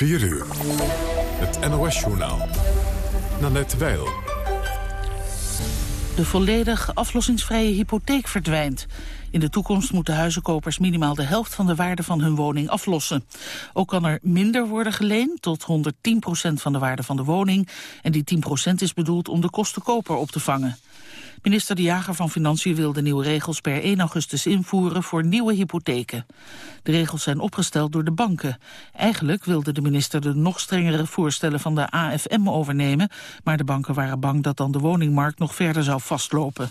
4 uur. Het NOS-journaal. Nanette Weil. De volledig aflossingsvrije hypotheek verdwijnt. In de toekomst moeten huizenkopers minimaal de helft van de waarde van hun woning aflossen. Ook kan er minder worden geleend, tot 110% van de waarde van de woning. En die 10% is bedoeld om de kostenkoper op te vangen. Minister De Jager van Financiën wil de nieuwe regels per 1 augustus invoeren voor nieuwe hypotheken. De regels zijn opgesteld door de banken. Eigenlijk wilde de minister de nog strengere voorstellen van de AFM overnemen, maar de banken waren bang dat dan de woningmarkt nog verder zou vastlopen.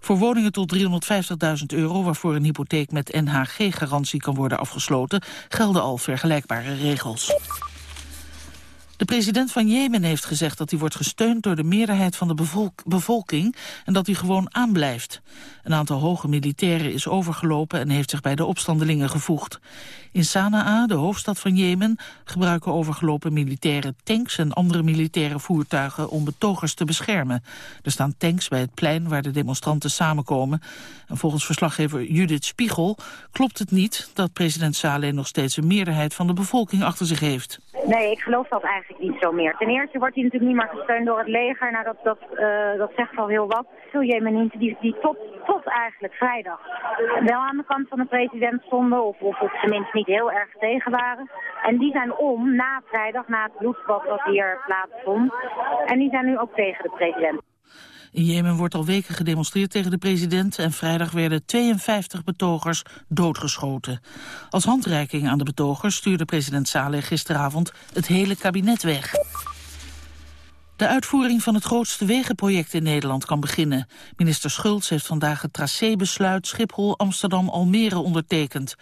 Voor woningen tot 350.000 euro, waarvoor een hypotheek met NHG-garantie kan worden afgesloten, gelden al vergelijkbare regels. De president van Jemen heeft gezegd dat hij wordt gesteund door de meerderheid van de bevolking en dat hij gewoon aanblijft. Een aantal hoge militairen is overgelopen en heeft zich bij de opstandelingen gevoegd. In Sanaa, de hoofdstad van Jemen, gebruiken overgelopen militairen tanks en andere militaire voertuigen om betogers te beschermen. Er staan tanks bij het plein waar de demonstranten samenkomen. En volgens verslaggever Judith Spiegel klopt het niet dat president Saleh nog steeds een meerderheid van de bevolking achter zich heeft. Nee, ik geloof dat eigenlijk niet zo meer. Ten eerste wordt hij natuurlijk niet meer gesteund door het leger. Nou, dat, dat, uh, dat zegt al heel wat. Veel Jemenieten die, die tot, tot eigenlijk vrijdag wel aan de kant van de president stonden. Of, of, of tenminste niet heel erg tegen waren. En die zijn om na vrijdag, na het bloedbad wat hier plaatsvond. En die zijn nu ook tegen de president. In Jemen wordt al weken gedemonstreerd tegen de president... en vrijdag werden 52 betogers doodgeschoten. Als handreiking aan de betogers stuurde president Saleh gisteravond het hele kabinet weg. De uitvoering van het grootste wegenproject in Nederland kan beginnen. Minister Schultz heeft vandaag het tracébesluit Schiphol-Amsterdam-Almere ondertekend.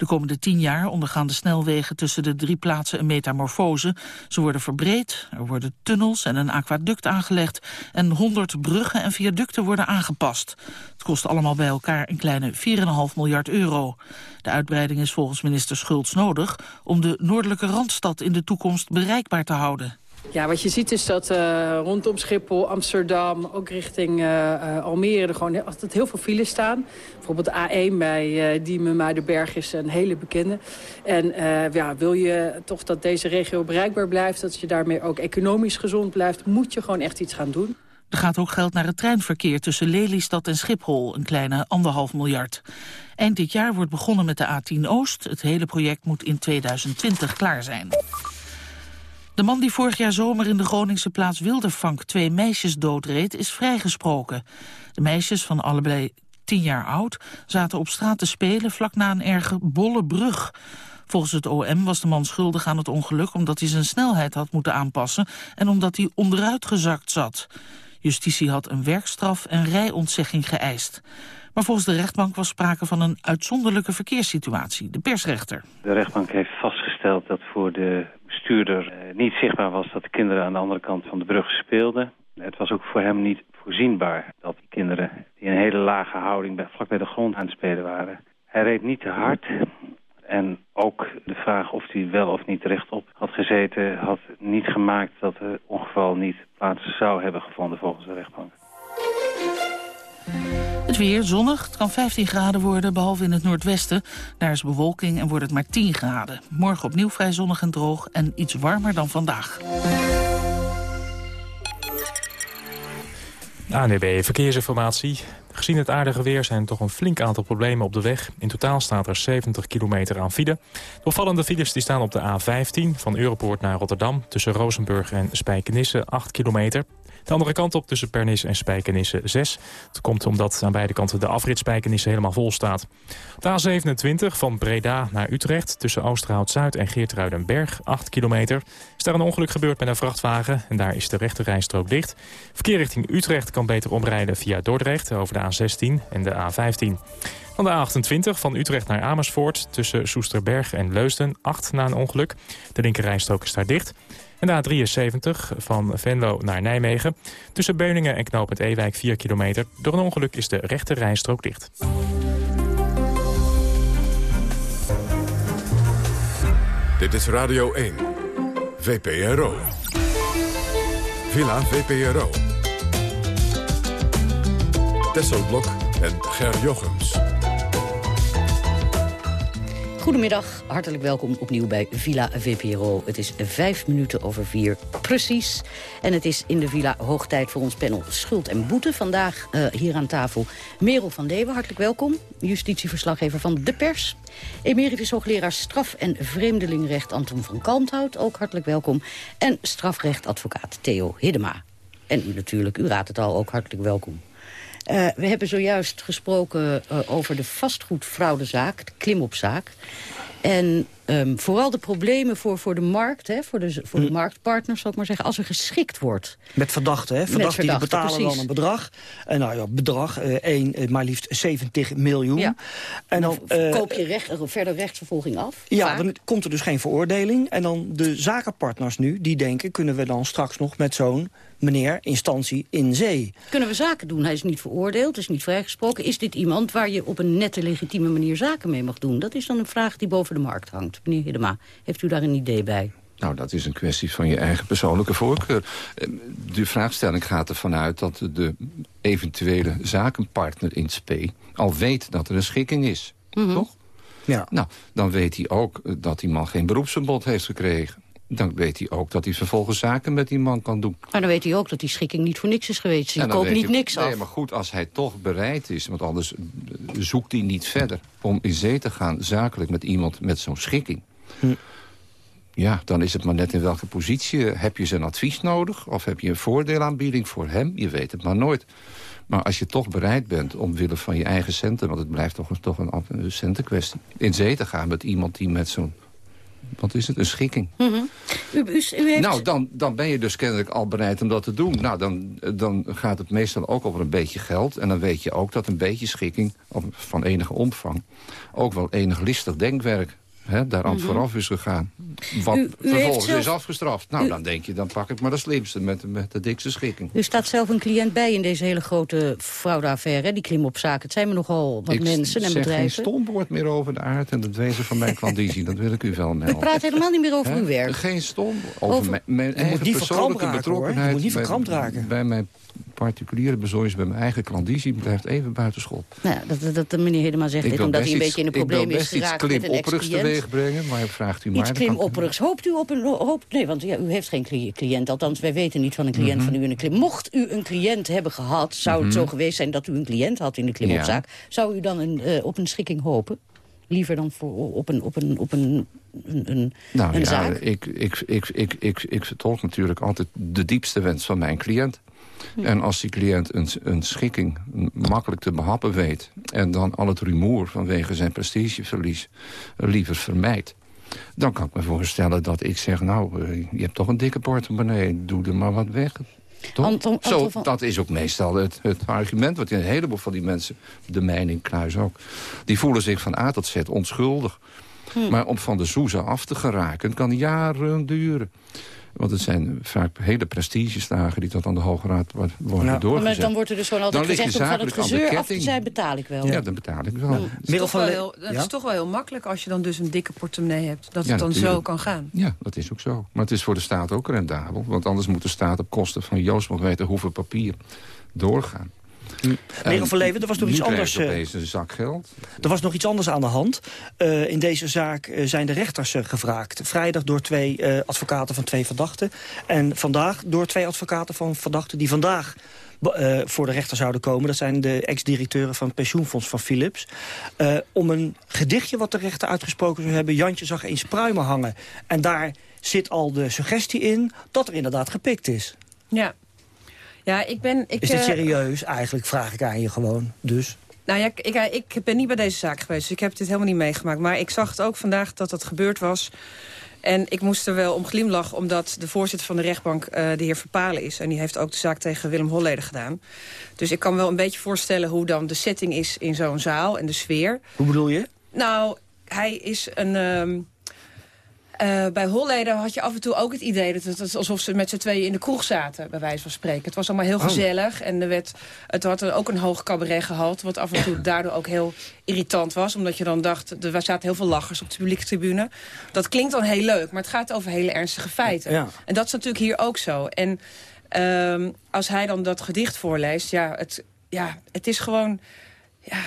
De komende tien jaar ondergaan de snelwegen tussen de drie plaatsen een metamorfose. Ze worden verbreed, er worden tunnels en een aquaduct aangelegd... en 100 bruggen en viaducten worden aangepast. Het kost allemaal bij elkaar een kleine 4,5 miljard euro. De uitbreiding is volgens minister Schultz nodig... om de noordelijke Randstad in de toekomst bereikbaar te houden. Ja, wat je ziet is dat uh, rondom Schiphol, Amsterdam, ook richting uh, Almere... er gewoon altijd heel veel files staan. Bijvoorbeeld de A1 bij uh, Diemen, Muidenberg is een hele bekende. En ja, wil je toch dat deze regio bereikbaar blijft... dat je daarmee ook economisch gezond blijft... moet je gewoon echt iets gaan doen. Er gaat ook geld naar het treinverkeer tussen Lelystad en Schiphol, een kleine anderhalf miljard. Eind dit jaar wordt begonnen met de A10 Oost. Het hele project moet in 2020 klaar zijn. De man die vorig jaar zomer in de Groningse plaats Wildervank twee meisjes doodreed, is vrijgesproken. De meisjes van allebei tien jaar oud zaten op straat te spelen vlak na een erge bolle brug. Volgens het OM was de man schuldig aan het ongeluk omdat hij zijn snelheid had moeten aanpassen en omdat hij onderuit gezakt zat. Justitie had een werkstraf en rijontzegging geëist. Maar volgens de rechtbank was sprake van een uitzonderlijke verkeerssituatie, de persrechter. De rechtbank heeft dat voor de bestuurder eh, niet zichtbaar was dat de kinderen aan de andere kant van de brug speelden. Het was ook voor hem niet voorzienbaar dat die kinderen die in een hele lage houding vlak bij de grond aan het spelen waren. Hij reed niet te hard en ook de vraag of hij wel of niet rechtop had gezeten had niet gemaakt dat het ongeval niet plaats zou hebben gevonden volgens de rechtbank. Het weer zonnig, het kan 15 graden worden, behalve in het noordwesten. Daar is bewolking en wordt het maar 10 graden. Morgen opnieuw vrij zonnig en droog en iets warmer dan vandaag. ANB Verkeersinformatie. Gezien het aardige weer zijn er toch een flink aantal problemen op de weg. In totaal staat er 70 kilometer aan file. De opvallende files die staan op de A15 van Europoort naar Rotterdam... tussen Rozenburg en Spijkenisse 8 kilometer. De andere kant op tussen Pernis en Spijkenisse 6. Het komt omdat aan beide kanten de afrit Spijkenisse helemaal vol staat. De A27 van Breda naar Utrecht tussen Oosterhout-Zuid en Geertruidenberg 8 kilometer. Is daar een ongeluk gebeurd met een vrachtwagen en daar is de rechte rijstrook dicht. Verkeer richting Utrecht kan beter omrijden via Dordrecht over de A16 en de A15. Van de A28 van Utrecht naar Amersfoort tussen Soesterberg en Leusden 8 na een ongeluk. De linkerrijstrook is daar dicht. En de A73 van Venlo naar Nijmegen. Tussen Beuningen en knooppunt Ewijk 4 kilometer. Door een ongeluk is de rechte rijstrook dicht. Dit is Radio 1. VPRO. Villa VPRO. Tesselblok en Ger Jochems. Goedemiddag, hartelijk welkom opnieuw bij Villa VPRO. Het is vijf minuten over vier, precies. En het is in de Villa hoog tijd voor ons panel Schuld en Boete. Vandaag uh, hier aan tafel Merel van Leeuwen, hartelijk welkom. Justitieverslaggever van De Pers. Emeritus hoogleraar straf- en vreemdelingrecht Anton van Kalmthout, ook hartelijk welkom. En strafrechtadvocaat Theo Hiddema. En u natuurlijk, u raadt het al, ook hartelijk welkom. Uh, we hebben zojuist gesproken uh, over de vastgoedfraudezaak, de klimopzaak. En um, vooral de problemen voor, voor de markt, hè, voor, de, voor de hm. marktpartners, zal ik maar zeggen, als er geschikt wordt. Met verdachten, hè? Verdachten die betalen precies. dan een bedrag. En nou ja, bedrag, uh, één, maar liefst 70 miljoen. Ja. En dan, dan koop je recht, verder rechtsvervolging af. Ja, vaak. dan komt er dus geen veroordeling. En dan de zakenpartners nu, die denken, kunnen we dan straks nog met zo'n meneer, instantie, in zee. Kunnen we zaken doen? Hij is niet veroordeeld, is niet vrijgesproken. Is dit iemand waar je op een nette, legitieme manier zaken mee mag doen? Dat is dan een vraag die boven de markt hangt. Meneer Hiddema, heeft u daar een idee bij? Nou, dat is een kwestie van je eigen persoonlijke voorkeur. Ehm, de vraagstelling gaat ervan uit dat de eventuele zakenpartner in spe... al weet dat er een schikking is, mhm. toch? Ja. Nou, dan weet hij ook dat die man geen beroepsverbod heeft gekregen dan weet hij ook dat hij vervolgens zaken met die man kan doen. Maar dan weet hij ook dat die schikking niet voor niks is geweest. Je koopt niet niks af. Nee, maar goed, als hij toch bereid is... want anders zoekt hij niet verder... om in zee te gaan zakelijk met iemand met zo'n schikking... Hm. Ja, dan is het maar net in welke positie. Heb je zijn advies nodig? Of heb je een voordeelaanbieding voor hem? Je weet het maar nooit. Maar als je toch bereid bent omwille van je eigen centen... want het blijft toch, toch een, een centenkwestie... in zee te gaan met iemand die met zo'n wat is het, een schikking. Mhm. u, u, heeft... Nou, dan, dan ben je dus kennelijk al bereid om dat te doen. Nou, dan, dan gaat het meestal ook over een beetje geld. En dan weet je ook dat een beetje schikking van enige omvang... ook wel enig listig denkwerk hè, daaraan mm vooraf is gegaan. Wat vervolgens is afgestraft. Nou, dan denk je, dan pak ik maar de slimste met, met de dikste schikking. U staat zelf een cliënt bij in deze hele grote fraudeaffaire, die klimopzaak. Het zijn me nogal wat mensen en bedrijven. Ik zeg geen stomwoord meer over de aard en het wezen van mijn klandizie. dat wil ik u wel melden. Ik praat helemaal niet meer over uw werk. Geen stom. Over, over... mijn, mijn eigen persoonlijke betrokkenheid. Je moet niet verkrampt raken. Bij mijn particuliere bezorgers bij mijn eigen klandizie blijft even buitenschot. Nou, dat, dat de meneer Hedema zegt dit omdat hij een beetje in de problemen is geraakt met een ex brengen, maar vraagt u maar. Iets klimopperigs. Hoopt u op een... Hoopt, nee, want ja, u heeft geen cliënt. Althans, wij weten niet van een cliënt mhm. van u in een klim. Mocht u een cliënt hebben gehad, zou het mhm. zo geweest zijn dat u een cliënt had in de klimopzaak. Zou u dan een, uh, op een schikking hopen? Liever dan voor, op een, op een, op een een, een, nou, een ja, zaak? Ik, ik, ik, ik, ik, ik vertolk natuurlijk altijd de diepste wens van mijn cliënt. En als die cliënt een, een schikking makkelijk te behappen weet... en dan al het rumoer vanwege zijn prestigeverlies liever vermijdt... dan kan ik me voorstellen dat ik zeg... nou, eh, je hebt toch een dikke portemonnee, doe er maar wat weg. Anton, Zo, dat is ook meestal het, het, argument wat een heleboel van die mensen... de mijning Kluis ook, die voelen zich van A tot Z onschuldig. Hm. Maar om van de soezen af te geraken kan jaren duren. Want het zijn vaak hele prestigesdagen die tot aan de Hoge Raad worden ja. doorgezet. Maar dan wordt er dus gewoon altijd gezegd om van het gezeur af te zijn, betaal ik wel. Ja, dan betaal ik wel. Dat, is toch, wel heel, dat is toch wel heel makkelijk als je dan dus een dikke portemonnee hebt. Dat het dan zo kan gaan. Ja, dat is ook zo. Maar het is voor de staat ook rendabel. Want anders moet de staat op kosten van Joost nog weten hoeveel papier doorgaan. Meneer van Leven, er was nog iets anders. Een zak geld. Er was nog iets anders aan de hand. Uh, in deze zaak uh, zijn de rechters gevraagd. Vrijdag door twee advocaten van twee verdachten. En vandaag door twee advocaten van verdachten die vandaag uh, voor de rechter zouden komen. Dat zijn de ex-directeuren van het pensioenfonds van Philips. Uh, om een gedichtje wat de rechter uitgesproken zou hebben... Jantje zag eens pruimen hangen. En daar zit al de suggestie in dat er inderdaad gepikt is. Ja, ja, ik ben... Ik, is dit eh, serieus? Eigenlijk vraag ik aan je gewoon, dus. Nou ja, ik, ik ben niet bij deze zaak geweest, dus ik heb dit helemaal niet meegemaakt. Maar ik zag het ook vandaag dat dat gebeurd was. En ik moest er wel om glimlachen, omdat de voorzitter van de rechtbank uh, de heer Verpalen is. En die heeft ook de zaak tegen Willem Holleder gedaan. Dus ik kan wel een beetje voorstellen hoe dan de setting is in zo'n zaal en de sfeer. Hoe bedoel je? Nou, hij is een... Um, uh, bij Holleder had je af en toe ook het idee... dat het alsof ze met z'n tweeën in de kroeg zaten, bij wijze van spreken. Het was allemaal heel oh. gezellig. En er werd, het had ook een hoog cabaret gehad... wat af en toe daardoor ook heel irritant was. Omdat je dan dacht, er zaten heel veel lachers op de publieke tribune. Dat klinkt dan heel leuk, maar het gaat over hele ernstige feiten. Ja. En dat is natuurlijk hier ook zo. En um, als hij dan dat gedicht voorleest... ja, het, ja, het is gewoon... Ja,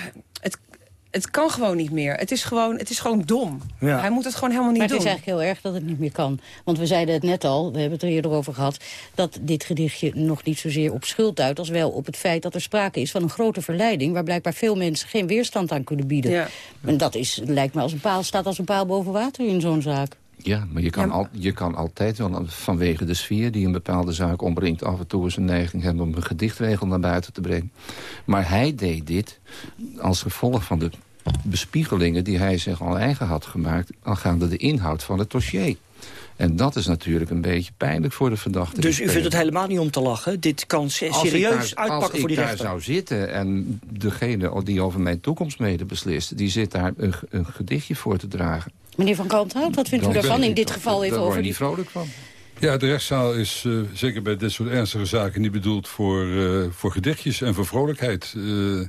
het, kan gewoon niet meer. Het is gewoon, het is gewoon dom. Hij moet het gewoon helemaal niet maar doen. het is eigenlijk heel erg dat het niet meer kan. Want we zeiden het net al, we hebben het er eerder over gehad... dat dit gedichtje nog niet zozeer op schuld uit... als wel op het feit dat er sprake is van een grote verleiding... waar blijkbaar veel mensen geen weerstand aan kunnen bieden. Ja. En dat is, lijkt me als een paal, staat als een paal boven water in zo'n zaak. Ja, maar je kan, Al, je kan altijd wel vanwege de sfeer die een bepaalde zaak ombrengt... af en toe eens een neiging hebben om een gedichtregel naar buiten te brengen. Maar hij deed dit als gevolg van de bespiegelingen die hij zich al eigen had gemaakt... aangaande de inhoud van het dossier. En dat is natuurlijk een beetje pijnlijk voor de verdachte. Dus u vindt het helemaal niet om te lachen? Dit kan serieus daar, uitpakken voor die rechter. rechter? Als ik daar zou zitten en degene die over mijn toekomst mede beslist... die zit daar een, een gedichtje voor te dragen. Meneer Van Kalmthout, wat vindt u daarvan in dit geval even over die... die... vrolijk van. Ja, de rechtszaal is uh, zeker bij dit soort ernstige zaken niet bedoeld voor, uh, voor gedichtjes en voor vrolijkheid. Uh,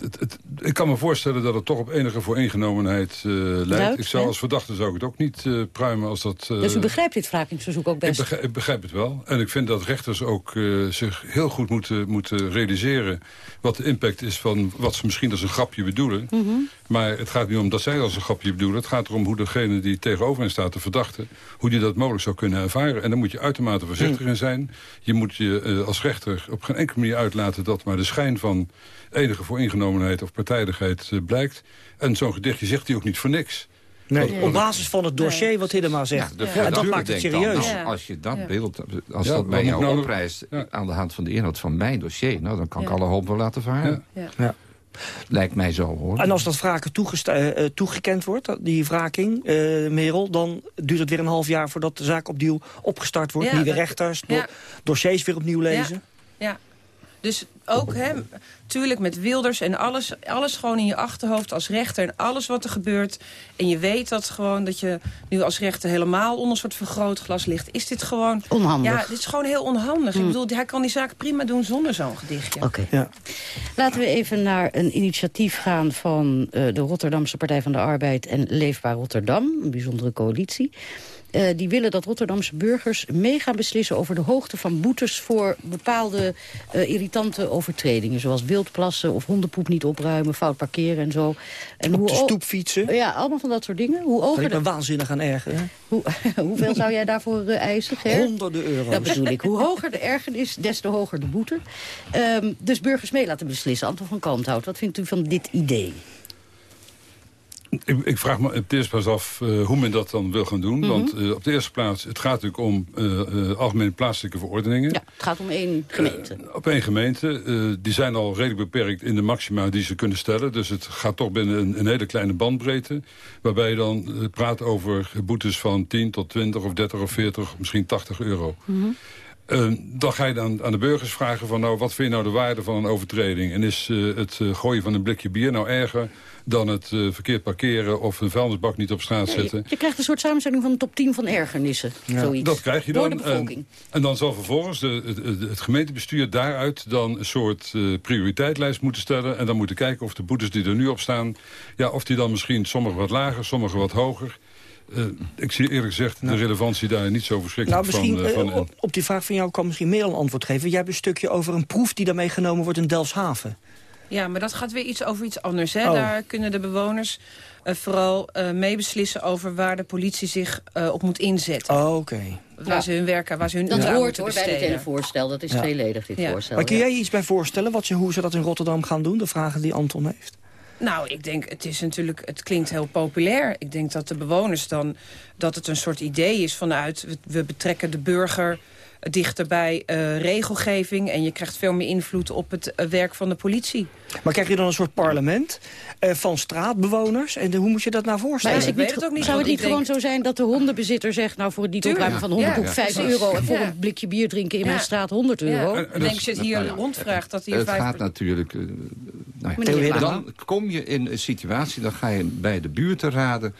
het, het, het, ik kan me voorstellen dat het toch op enige vooringenomenheid uh, leidt. ik zou als verdachte zou ik het ook niet uh, pruimen als dat... Uh, dus u begrijpt dit wrakingsverzoek ook best? Ik begrijp, ik begrijp, het wel. En ik vind dat rechters ook zich heel goed moeten, moeten realiseren... wat de impact is van wat ze misschien als een grapje bedoelen. Mm -hmm. Maar het gaat niet om dat zij als een grapje bedoelen. Het gaat erom hoe degene die tegenover hen staat, de verdachte... hoe die dat mogelijk zou kunnen ervaren. En daar moet je uitermate voorzichtig mm. in zijn. Je moet je als rechter op geen enkele manier uitlaten... dat maar de schijn van enige vooringenomenheid of partijdigheid uh, blijkt. En zo'n gedichtje zegt hij ook niet voor niks. Nee, op basis van het dossier wat Hiddema zegt. Ja, en dat maakt het serieus. Dan, nou, als je dat beeld, als dat bij jou nou opprijst aan de hand van de inhoud van mijn dossier... Nou, dan kan ik alle hoop wel laten varen. Ja. Lijkt mij zo, hoor. En als dat wraken uh, toegekend wordt, die wraking, uh, Merel... dan duurt het weer een half jaar voordat de zaak opnieuw opgestart wordt. Nieuwe rechters, do dossiers weer opnieuw lezen. ja. Dus ook, hè, tuurlijk met Wilders en alles, alles gewoon in je achterhoofd als rechter... en alles wat er gebeurt. En je weet dat gewoon dat je nu als rechter helemaal onder een soort vergrootglas ligt. Is dit gewoon... Onhandig. Ja, dit is gewoon heel onhandig. Mm. Ik bedoel, hij kan die zaak prima doen zonder zo'n gedichtje. Oké. Okay. Ja. Laten we even naar een initiatief gaan van uh, de Rotterdamse Partij van de Arbeid... en Leefbaar Rotterdam, een bijzondere coalitie. Uh, die willen dat Rotterdamse burgers mee gaan beslissen over de hoogte van boetes voor bepaalde uh, irritante overtredingen. Zoals wildplassen of hondenpoep niet opruimen, fout parkeren en zo. En Op hoe de stoep fietsen. Ja, allemaal van dat soort dingen. Hoe ik ben waanzinnig aan ergeren. Hoe, hoeveel zou jij daarvoor uh, eisen, Ger? Honderden euro's. Dat bedoel ik. Hoe hoger de ergernis, des te hoger de boete. Um, dus burgers mee laten beslissen. Anton van Kalmthout, wat vindt u van dit idee? Ik, ik, vraag me op de eerste plaats af uh, hoe men dat dan wil gaan doen. Mm -hmm. Want uh, op de eerste plaats, het gaat natuurlijk om uh, algemene plaatselijke verordeningen. Ja, het gaat om één gemeente. op één gemeente. die zijn al redelijk beperkt in de maxima die ze kunnen stellen. Dus het gaat toch binnen een, een hele kleine bandbreedte. Waarbij je dan praat over boetes van 10 tot 20 of 30 of 40, misschien 80 euro. Mm -hmm. Uh, dan ga je dan aan de burgers vragen van... nou, wat vind je nou de waarde van een overtreding? En is uh, het uh, gooien van een blikje bier nou erger... dan het verkeerd parkeren of een vuilnisbak niet op straat zetten? Je, je, krijgt een soort samenstelling van de top 10 van ergernissen. Ja. Zoiets. Dat krijg je dan. Door de bevolking. En, en dan zal vervolgens de, het, het, gemeentebestuur daaruit... dan een soort prioriteitlijst moeten stellen... en dan moeten kijken of de boetes die er nu op staan... Ja, of die dan misschien sommige wat lager, sommige wat hoger... Uh, ik zie eerlijk gezegd de relevantie daar niet zo verschrikkelijk nou, misschien, van, uh, van op, op die vraag van jou kan misschien meer een antwoord geven. Jij hebt een stukje over een proef die daarmee genomen wordt in Delfshaven. Ja, maar dat gaat weer iets over iets anders. Hè? Oh. Daar kunnen de bewoners uh, vooral meebeslissen over waar de politie zich op moet inzetten. Oh, oké. Okay. Waar ja. ze hun werken, waar ze hun Dat hoort hoor bij dit hele voorstel. Dat is ja. tweeledig, dit voorstel. Maar kun jij je iets bij voorstellen wat ze, hoe ze dat in Rotterdam gaan doen? De vragen die Anton heeft. Nou, ik denk, het is natuurlijk, het klinkt heel populair. Ik denk dat de bewoners dan, dat het een soort idee is vanuit... we, betrekken de burger dichter bij uh, regelgeving... en je krijgt veel meer invloed op het uh, werk van de politie. Maar krijg je dan een soort parlement uh, van straatbewoners? En de, hoe moet je dat nou voorstellen? Maar is het het niet, zou het niet gewoon zo zijn dat de hondenbezitter zegt... nou, voor het niet opruimen van de hondenkoek ja, 5 ja. euro... en voor een blikje bier drinken in mijn straat 100 euro? Ik denk, als je het hier nou, rondvraagt dat hij... Het 5... gaat natuurlijk... Nou dan kom je in een situatie, dan ga je bij de buurtraden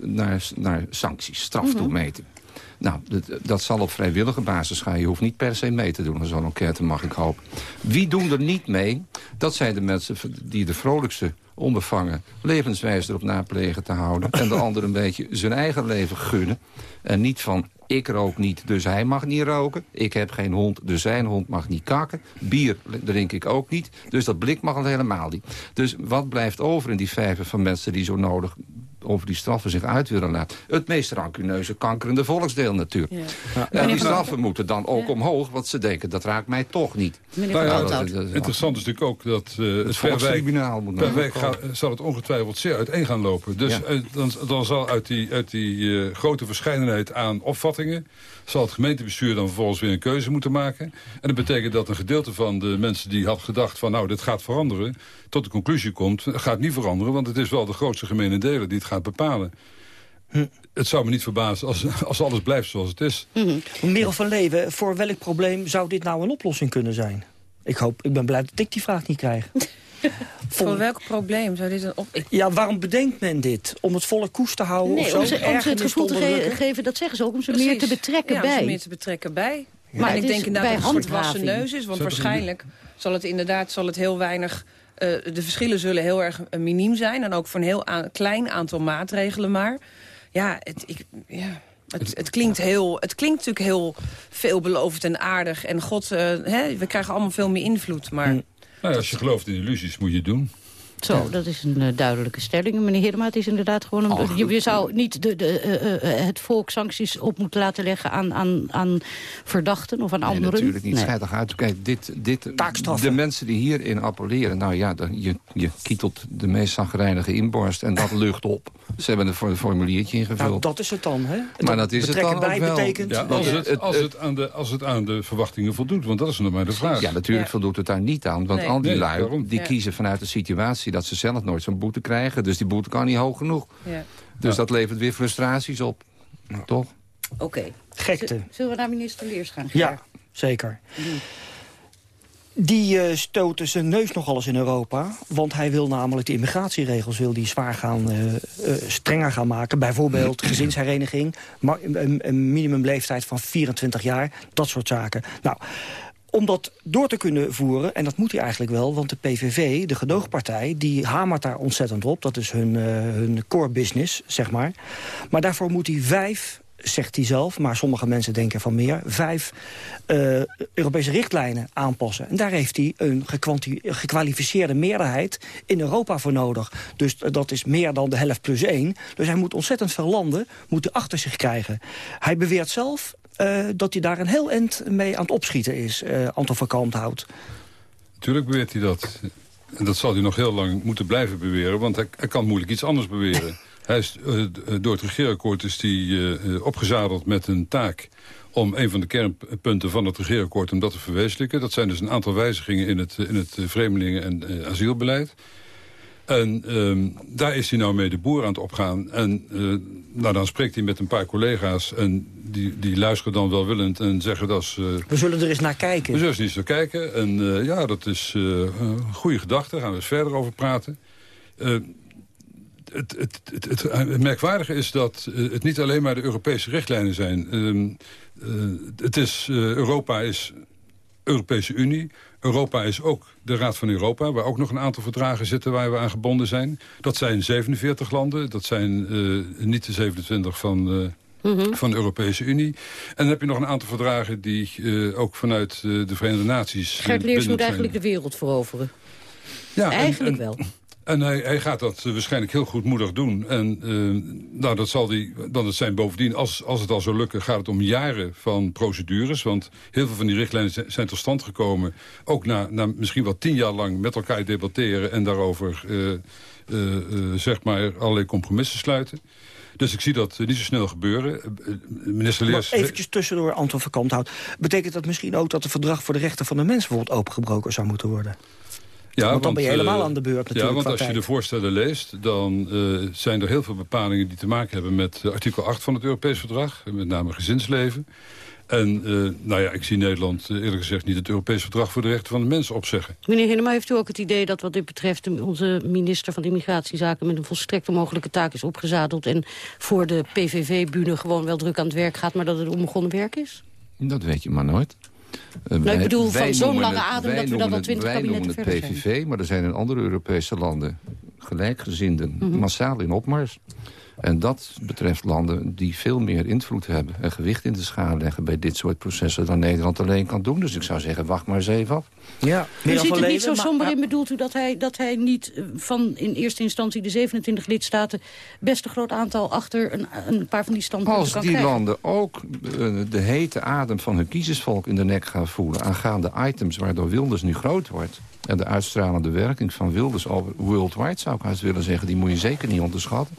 naar, naar sancties, straftoemeting. Mm -hmm. Nou, dat, dat, zal op vrijwillige basis gaan. Je hoeft niet per se mee te doen aan zo'n enquête, mag ik hopen. Wie doen er niet mee? Dat zijn de mensen die de vrolijkste onbevangen levenswijze erop naplegen te houden. en de ander een beetje zijn eigen leven gunnen. En niet van ik rook niet, dus hij mag niet roken. Ik heb geen hond, dus zijn hond mag niet kakken. Bier drink ik ook niet, dus dat blik mag al helemaal niet. Dus wat blijft over in die vijver van mensen die zo nodig over die straffen zich uit willen laten. Het meest rancuneuze kankerende volksdeel natuurlijk. Ja. En die straffen moeten dan ook omhoog, want ze denken dat raakt mij toch niet. Nou ja, interessant is natuurlijk ook dat uh, het, het per moet per week zal het ongetwijfeld zeer uiteen gaan lopen. Dus uh, dan, dan zal uit die, uit die uh, grote verscheidenheid aan opvattingen zal het gemeentebestuur dan vervolgens weer een keuze moeten maken. En dat betekent dat een gedeelte van de mensen die had gedacht van nou dit gaat veranderen, tot de conclusie komt, gaat niet veranderen, want het is wel de grootste gemene delen die het gaat bepalen. Hm. Het zou me niet verbazen als, als alles blijft zoals het is. Mm Merel van Leven, voor welk probleem zou dit nou een oplossing kunnen zijn? Ik, hoop, ik ben blij dat ik die vraag niet krijg. Voor welk probleem zou dit een op... Ja, waarom bedenkt men dit? Om het volle koers te houden nee, of zo? Om ze, om ze het gevoel te geven, dat zeggen ze ook, om ze meer te betrekken ja, bij. om ze meer te betrekken bij. Maar ik denk inderdaad dat het een soort wassen neus is. Want waarschijnlijk zal het inderdaad zal het heel weinig... Uh, de verschillen zullen heel erg uh, miniem zijn. En ook voor een heel klein aantal maatregelen maar. Ja, het, ik, ja, het, het, klinkt heel, het klinkt natuurlijk heel veelbelovend en aardig. En god, uh, hè, we krijgen allemaal veel meer invloed. Maar... Nou ja, als je gelooft in illusies, moet je het doen. Zo, dat is een uh, duidelijke stelling. Meneer Hedema, het is inderdaad gewoon... Een, oh, je, je, zou niet de, de, uh, uh, het volk sancties op moeten laten leggen aan, aan, aan verdachten of aan nee, anderen. natuurlijk niet. Nee. Schijt uit. Kijk, dit, dit, de mensen die hierin appelleren... nou ja, dan, je, je kietelt de meest zagrijnige inborst en dat lucht op. Ze hebben een formuliertje ingevuld. Nou, dat is het dan, hè? Maar dat is het dan bij ook wel. betekent... Ja, als, het, als, het aan de, als het aan de verwachtingen voldoet, want dat is nog maar de vraag. Ja, natuurlijk ja. voldoet het daar niet aan. Want nee. al die nee, lui, die ja. kiezen vanuit de situatie... dat ze zelf nooit zo'n boete krijgen. Dus die boete kan niet hoog genoeg. Ja. Dus dat levert weer frustraties op. Nou, toch? Oké. Okay. Gekte. Zullen we naar minister Leers gaan? Ja, zeker. Mm. Die uh, stoten zijn neus nogal eens in Europa. Want hij wil namelijk de immigratieregels wil die zwaar gaan, uh, uh, strenger gaan maken. Bijvoorbeeld gezinshereniging, een, een minimumleeftijd van 24 jaar. Dat soort zaken. Nou, om dat door te kunnen voeren, en dat moet hij eigenlijk wel... want de PVV, de gedoogpartij, die hamert daar ontzettend op. Dat is hun, uh, hun core business, zeg maar. Maar daarvoor moet hij vijf zegt hij zelf, maar sommige mensen denken van meer... vijf uh, Europese richtlijnen aanpassen. En daar heeft hij een gekwalificeerde meerderheid in Europa voor nodig. Dus dat is meer dan de helft plus één. Dus hij moet ontzettend veel landen moeten achter zich krijgen. Hij beweert zelf uh, dat hij daar een heel eind mee aan het opschieten is, uh, Anton van Kalmthout. Natuurlijk beweert hij dat. En dat zal hij nog heel lang moeten blijven beweren, want hij, hij kan moeilijk iets anders beweren. Hij is, uh, door het regeerakkoord is hij opgezadeld met een taak om een van de kernpunten van het regeerakkoord om dat te verwezenlijken. Dat zijn dus een aantal wijzigingen in het, in het vreemdelingen- en asielbeleid. En um, daar is hij nou mee de boer aan het opgaan. En uh, nou, dan spreekt hij met een paar collega's en die, die luisteren dan welwillend en zeggen dat ze... we zullen er eens naar kijken. We zullen er eens naar kijken. En uh, ja, dat is uh, een goede gedachte. Daar gaan we eens verder over praten. Het, het, het, het, merkwaardige is dat het niet alleen maar de Europese richtlijnen zijn. Uh, het is, Europa is Europese Unie. Europa is ook de Raad van Europa, waar ook nog een aantal verdragen zitten waar we aan gebonden zijn. Dat zijn 47 landen, dat zijn uh, niet de 27 van, uh, mm -hmm. van de Europese Unie. En dan heb je nog een aantal verdragen die uh, ook vanuit de Verenigde Naties... Gert Leers moet eigenlijk de wereld veroveren. Ja, eigenlijk en, en, wel. En hij, hij, gaat dat waarschijnlijk heel goedmoedig doen. En uh, nou, dat zal die, dan het zijn bovendien, als, als het al zou lukken... gaat het om jaren van procedures. Want heel veel van die richtlijnen zijn tot stand gekomen... ook na, na misschien wel tien jaar lang met elkaar debatteren... en daarover uh, uh, zeg maar allerlei compromissen sluiten. Dus ik zie dat niet zo snel gebeuren. Minister Leers... Maar eventjes tussendoor, Anton van Kamphout. Betekent dat misschien ook dat het verdrag voor de rechten van de mens... bijvoorbeeld opengebroken zou moeten worden? Ja, want dan ben je helemaal aan de beurt natuurlijk. Ja, want als je de voorstellen leest... dan uh, zijn er heel veel bepalingen die te maken hebben met artikel 8 van het Europees Verdrag. Met name gezinsleven. En uh, nou ja, ik zie Nederland eerlijk gezegd niet het Europees Verdrag voor de Rechten van de Mens opzeggen. Meneer Henema, heeft u ook het idee dat wat dit betreft onze minister van Immigratiezaken met een volstrekt onmogelijke taak is opgezadeld en voor de PVV-bühne gewoon wel druk aan het werk gaat, maar dat het onbegonnen werk is? Dat weet je maar nooit. Uh, nou, ik bedoel, van zo'n lange adem dat we dan wel twintig kabinetten verder Wij noemen het PVV, maar er zijn in andere Europese landen gelijkgezinden mm massaal in opmars. En dat betreft landen die veel meer invloed hebben... en gewicht in de schaal leggen bij dit soort processen... dan Nederland alleen kan doen. Dus ik zou zeggen, wacht maar eens even af. Ja, u ziet het niet zo somber in, bedoelt u dat hij, dat hij niet eh, van in eerste instantie de 27 lidstaten... best een groot aantal achter een, een paar van die standpunten Als die landen ook eh, de hete adem van hun kiezersvolk in de nek gaan voelen... aangaande items waardoor Wilders nu groot wordt... en de uitstralende werking van Wilders over worldwide zou ik haast willen zeggen... die moet je zeker niet onderschatten.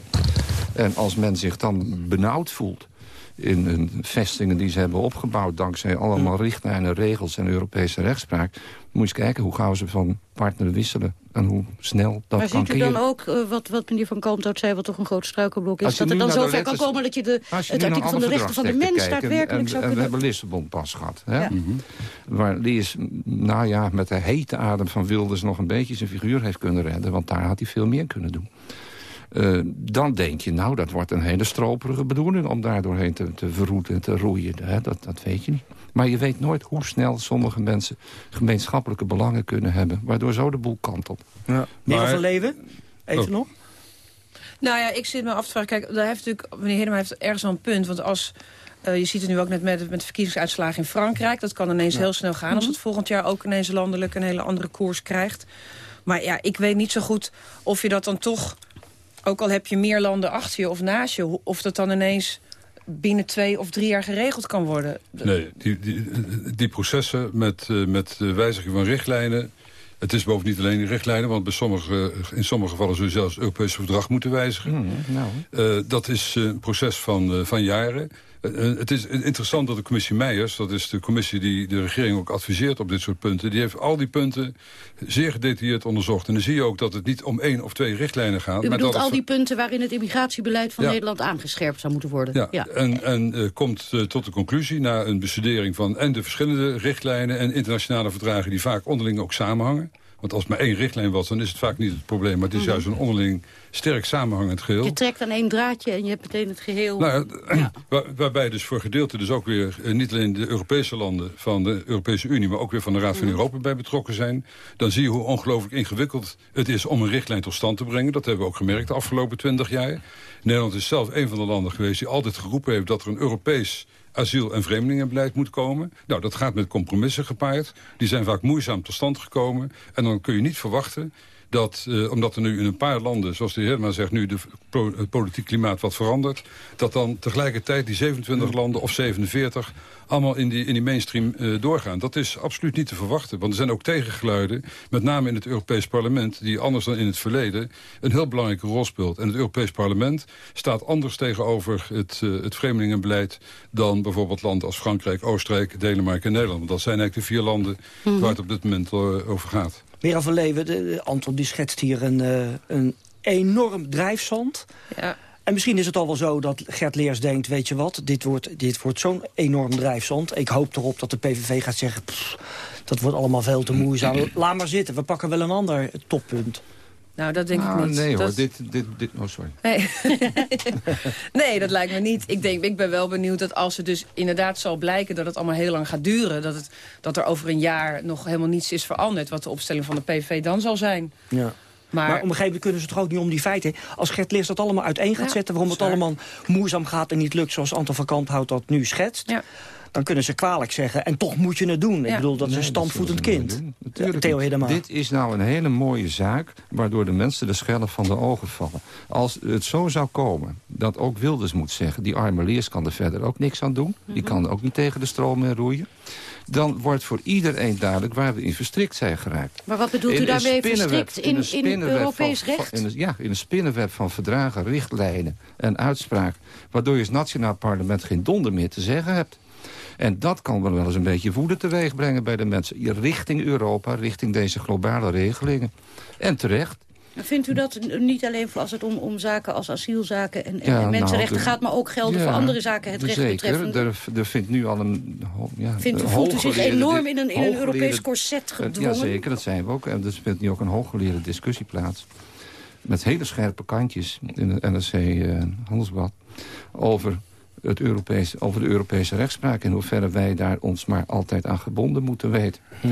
En als men zich dan benauwd voelt in hun vestingen die ze hebben opgebouwd... dankzij allemaal richtlijnen, regels en Europese rechtspraak... moet je eens kijken hoe gauw ze van partner wisselen en hoe snel dat maar kan ziet u dan ook, uh, wat, wat meneer Van Kalmthout zei... wat toch een groot struikelblok is, dat er dan zover kan komen... dat je de, het artikel van de rechten van de mens daadwerkelijk en, zou en, kunnen... we hebben Lissabon pas gehad. Hè? Ja. Mm Waar die is, nou ja, met de hete adem van Wilders... nog een beetje zijn figuur heeft kunnen redden. Want daar had hij veel meer kunnen doen. Uh, dan denk je, nou, dat wordt een hele stroperige bedoeling... om daar doorheen te, te verroeten en te roeien. Hè? Dat, dat weet je niet. Maar je weet nooit hoe snel sommige mensen gemeenschappelijke belangen kunnen hebben... waardoor zo de boel kantelt. Ja. Maar... van Leven, even oh. nog? Nou ja, ik zit me af te vragen... Kijk, daar heeft natuurlijk, meneer Hedema heeft ergens wel een punt. Want als... Uh, je ziet het nu ook net met, met de verkiezingsuitslagen in Frankrijk. Dat kan ineens heel snel gaan. Als mhm. het volgend jaar ook ineens landelijk een hele andere koers krijgt. Maar ja, ik weet niet zo goed of je dat dan toch ook al heb je meer landen achter je of naast je... of dat dan ineens binnen twee of drie jaar geregeld kan worden. Nee, die, die, die processen met, uh, met wijziging van richtlijnen... Het is bovendien niet alleen die richtlijnen, want bij sommige, in sommige gevallen zul je zelfs het Europese verdrag moeten wijzigen. Mm, nou. uh, dat is een proces van, uh, van jaren. Eh, eh, het is interessant dat de commissie Meijers... dat is de commissie die de regering ook adviseert op dit soort punten... die heeft al die punten zeer gedetailleerd onderzocht. En dan zie je ook dat het niet om één of twee richtlijnen gaat. U maar dat al die punten waarin het immigratiebeleid van Nederland aangescherpt zou moeten worden? Ja, ja. en, en uh, komt uh, tot de conclusie na een bestudering van... en de verschillende richtlijnen en internationale verdragen... die vaak onderling ook samenhangen... Want als maar één richtlijn was, dan is het vaak niet het probleem. Maar het is mhm. juist een onderling sterk samenhangend geheel. Je trekt aan één draadje en je hebt meteen het geheel. Nou, ja. waar, waarbij dus voor gedeelte dus ook weer eh, niet alleen de Europese landen van de Europese Unie... maar ook weer van de Raad van mhm. Europa bij betrokken zijn. Dan zie je hoe ongelooflijk ingewikkeld het is om een richtlijn tot stand te brengen. Dat hebben we ook gemerkt de afgelopen twintig jaar. Nederland is zelf een van de landen geweest die altijd geroepen heeft... dat er een Europees asiel- en vreemdelingenbeleid moet komen. Nou, dat gaat met compromissen gepaard. Die zijn vaak moeizaam tot stand gekomen. En dan kun je niet verwachten dat, uh, omdat er nu in een paar landen, zoals de heer maar zegt... nu de, het politiek klimaat wat verandert... dat dan tegelijkertijd die 27 landen of 47 allemaal in die, in die mainstream uh, doorgaan. Dat is absoluut niet te verwachten. Want er zijn ook tegengeluiden, met name in het Europees Parlement... die anders dan in het verleden een heel belangrijke rol speelt. En het Europees Parlement staat anders tegenover het, uh, het vreemdelingenbeleid... dan bijvoorbeeld landen als Frankrijk, Oostenrijk, Denemarken en Nederland. Want dat zijn eigenlijk de vier landen mm. waar het op dit moment over gaat. Meer van Leeuwen, de, de, Anton die schetst hier een, een enorm drijfzand... Ja. En misschien is het al wel zo dat Gert Leers denkt... weet je wat, dit wordt, dit wordt zo'n enorm drijfzand. Ik hoop erop dat de PVV gaat zeggen... dat wordt allemaal veel te moeizaam. Laat maar zitten, we pakken wel een ander toppunt. Nou, dat denk nou, ik niet. Nee hoor, dit, dit, dit... Oh, sorry. Nee. nee, dat lijkt me niet. Ik, denk, ik ben wel benieuwd dat als het dus inderdaad zal blijken... dat het allemaal heel lang gaat duren... dat, het, dat er over een jaar nog helemaal niets is veranderd... wat de opstelling van de PV dan zal zijn. Ja. Maar, maar, op een gegeven moment kunnen ze toch ook niet om die feiten. Als Gert Leers dat allemaal uiteen gaat zetten... waarom het allemaal moeizaam gaat en niet lukt... zoals Anton van Kamphoudt dat nu schetst... Ja. Dan kunnen ze kwalijk zeggen. En toch moet je het doen. Ik bedoel, dat is een standvoetend kind. Theo Hiddema. Dit is nou een hele mooie zaak... waardoor de mensen de schellen van de ogen vallen. Als het zo zou komen dat ook Wilders moet zeggen... die arme Leers kan er verder ook niks aan doen. Die mhm. kan ook niet tegen de stroom meer roeien dan wordt voor iedereen duidelijk waar we in verstrikt zijn geraakt. Maar wat bedoelt u daarmee verstrikt in, in, in Europees recht? in een, ja, in een spinnenweb van verdragen, richtlijnen en uitspraak... waardoor je als nationaal parlement geen donder meer te zeggen hebt. En dat kan wel eens een beetje woede teweeg brengen bij de mensen. Richting Europa, richting deze globale regelingen. En terecht. Vindt u dat niet alleen als het om, om zaken als asielzaken en, en nou, mensenrechten gaat... maar ook gelden voor andere zaken het recht zeker. Er, er vindt nu al een... Ja, vindt, u, voelt u zich enorm in een, in een Europees corset gedwongen? Jazeker, dat zijn we ook. En er vindt nu ook een hooggeleerde discussie plaats. Met hele scherpe kantjes in het NRC uh, Handelsblad. Over het Europese, over de Europese rechtspraak... in hoeverre wij daar ons maar altijd aan gebonden moeten weten. Hm.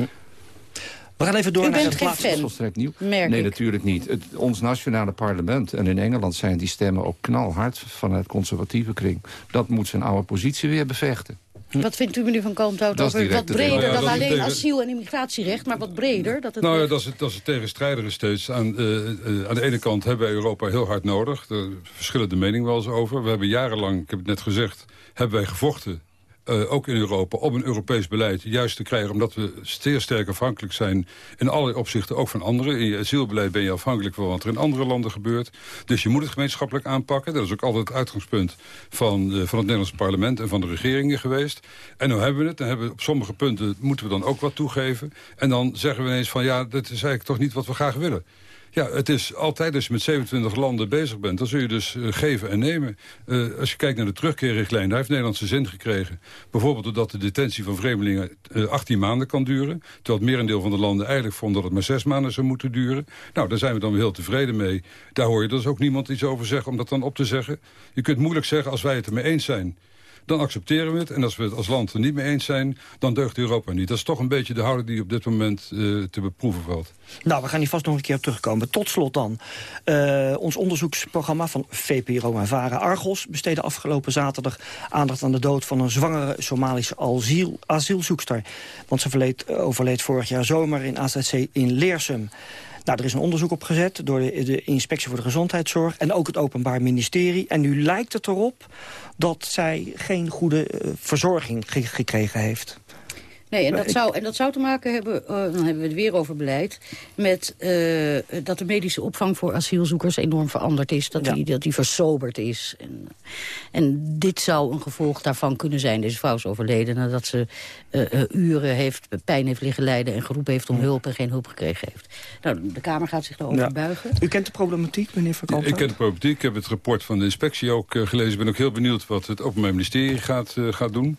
We gaan even door U naar het. Volstrekt nieuw. Merk nee, ik. natuurlijk niet. Het, ons nationale parlement en in Engeland zijn die stemmen ook knalhard vanuit conservatieve kring. Dat moet zijn oude positie weer bevechten. Wat vindt u, meneer Van Kalmthout, over wat breder. Ja, dan alleen tegen- asiel- en immigratierecht, maar wat breder? Dat het Nou ja, dat is, het, dat is het tegenstrijdige steeds. Aan, eh, eh, aan de ene kant hebben wij Europa heel hard nodig. Daar verschillen de meningen wel eens over. We hebben jarenlang, ik heb het net gezegd, hebben wij gevochten. Eh, ook in Europa, om een Europees beleid juist te krijgen... omdat we zeer sterk afhankelijk zijn in allerlei opzichten, ook van anderen. In je asielbeleid ben je afhankelijk van wat er in andere landen gebeurt. Dus je moet het gemeenschappelijk aanpakken. Dat is ook altijd het uitgangspunt van, eh, van het Nederlandse parlement en van de regeringen geweest. En nu hebben we het. Dan hebben we op sommige punten moeten we dan ook wat toegeven. En dan zeggen we ineens van ja, dat is eigenlijk toch niet wat we graag willen. Ja, het is altijd als je met 27 landen bezig bent... dan zul je dus eh, geven en nemen. Eh, als je kijkt naar de terugkeerrichtlijn, daar heeft Nederland zijn zin gekregen. Bijvoorbeeld doordat de detentie van vreemdelingen eh, 18 maanden kan duren. Terwijl het merendeel van de landen eigenlijk vond dat het maar 6 maanden zou moeten duren. Nou, daar zijn we dan weer heel tevreden mee. Daar hoor je dus ook niemand iets over zeggen om dat dan op te zeggen. Je kunt moeilijk zeggen als wij het ermee eens zijn dan accepteren we het. En als we het als land er niet mee eens zijn, dan deugt Europa niet. Dat is toch een beetje de houding die op dit moment eh, te beproeven valt. Nou, we gaan hier vast nog een keer op terugkomen. Tot slot dan. Eh, ons onderzoeksprogramma van VPRO en VARA Argos... besteedde afgelopen zaterdag aandacht aan de dood... van een zwangere Somalische asiel, asielzoekster. Want ze verleed, overleed vorig jaar zomer in AZC in Leersum. Nou, er is een onderzoek opgezet door de, Inspectie voor de Gezondheidszorg... en ook het Openbaar Ministerie. En nu lijkt het erop dat zij geen goede eh, verzorging ge- gekregen heeft. Nee, en dat, Ik- zou, en dat zou te maken hebben, eh, dan hebben we het weer over beleid... met eh, dat de medische opvang voor asielzoekers enorm veranderd is. Dat, Ja. die, dat die versoberd is. En, en dit zou een gevolg daarvan kunnen zijn. Deze vrouw is overleden nadat ze eh, uren heeft, pijn heeft liggen lijden... en geroepen heeft om hulp en geen hulp gekregen heeft. Nou, de Kamer gaat zich daarover Ja. buigen. U kent de problematiek, meneer Verkamp? Ik ken de problematiek, ik heb het rapport van de inspectie ook gelezen. Ik ben ook heel benieuwd wat het Openbaar Ministerie gaat, eh, gaat doen.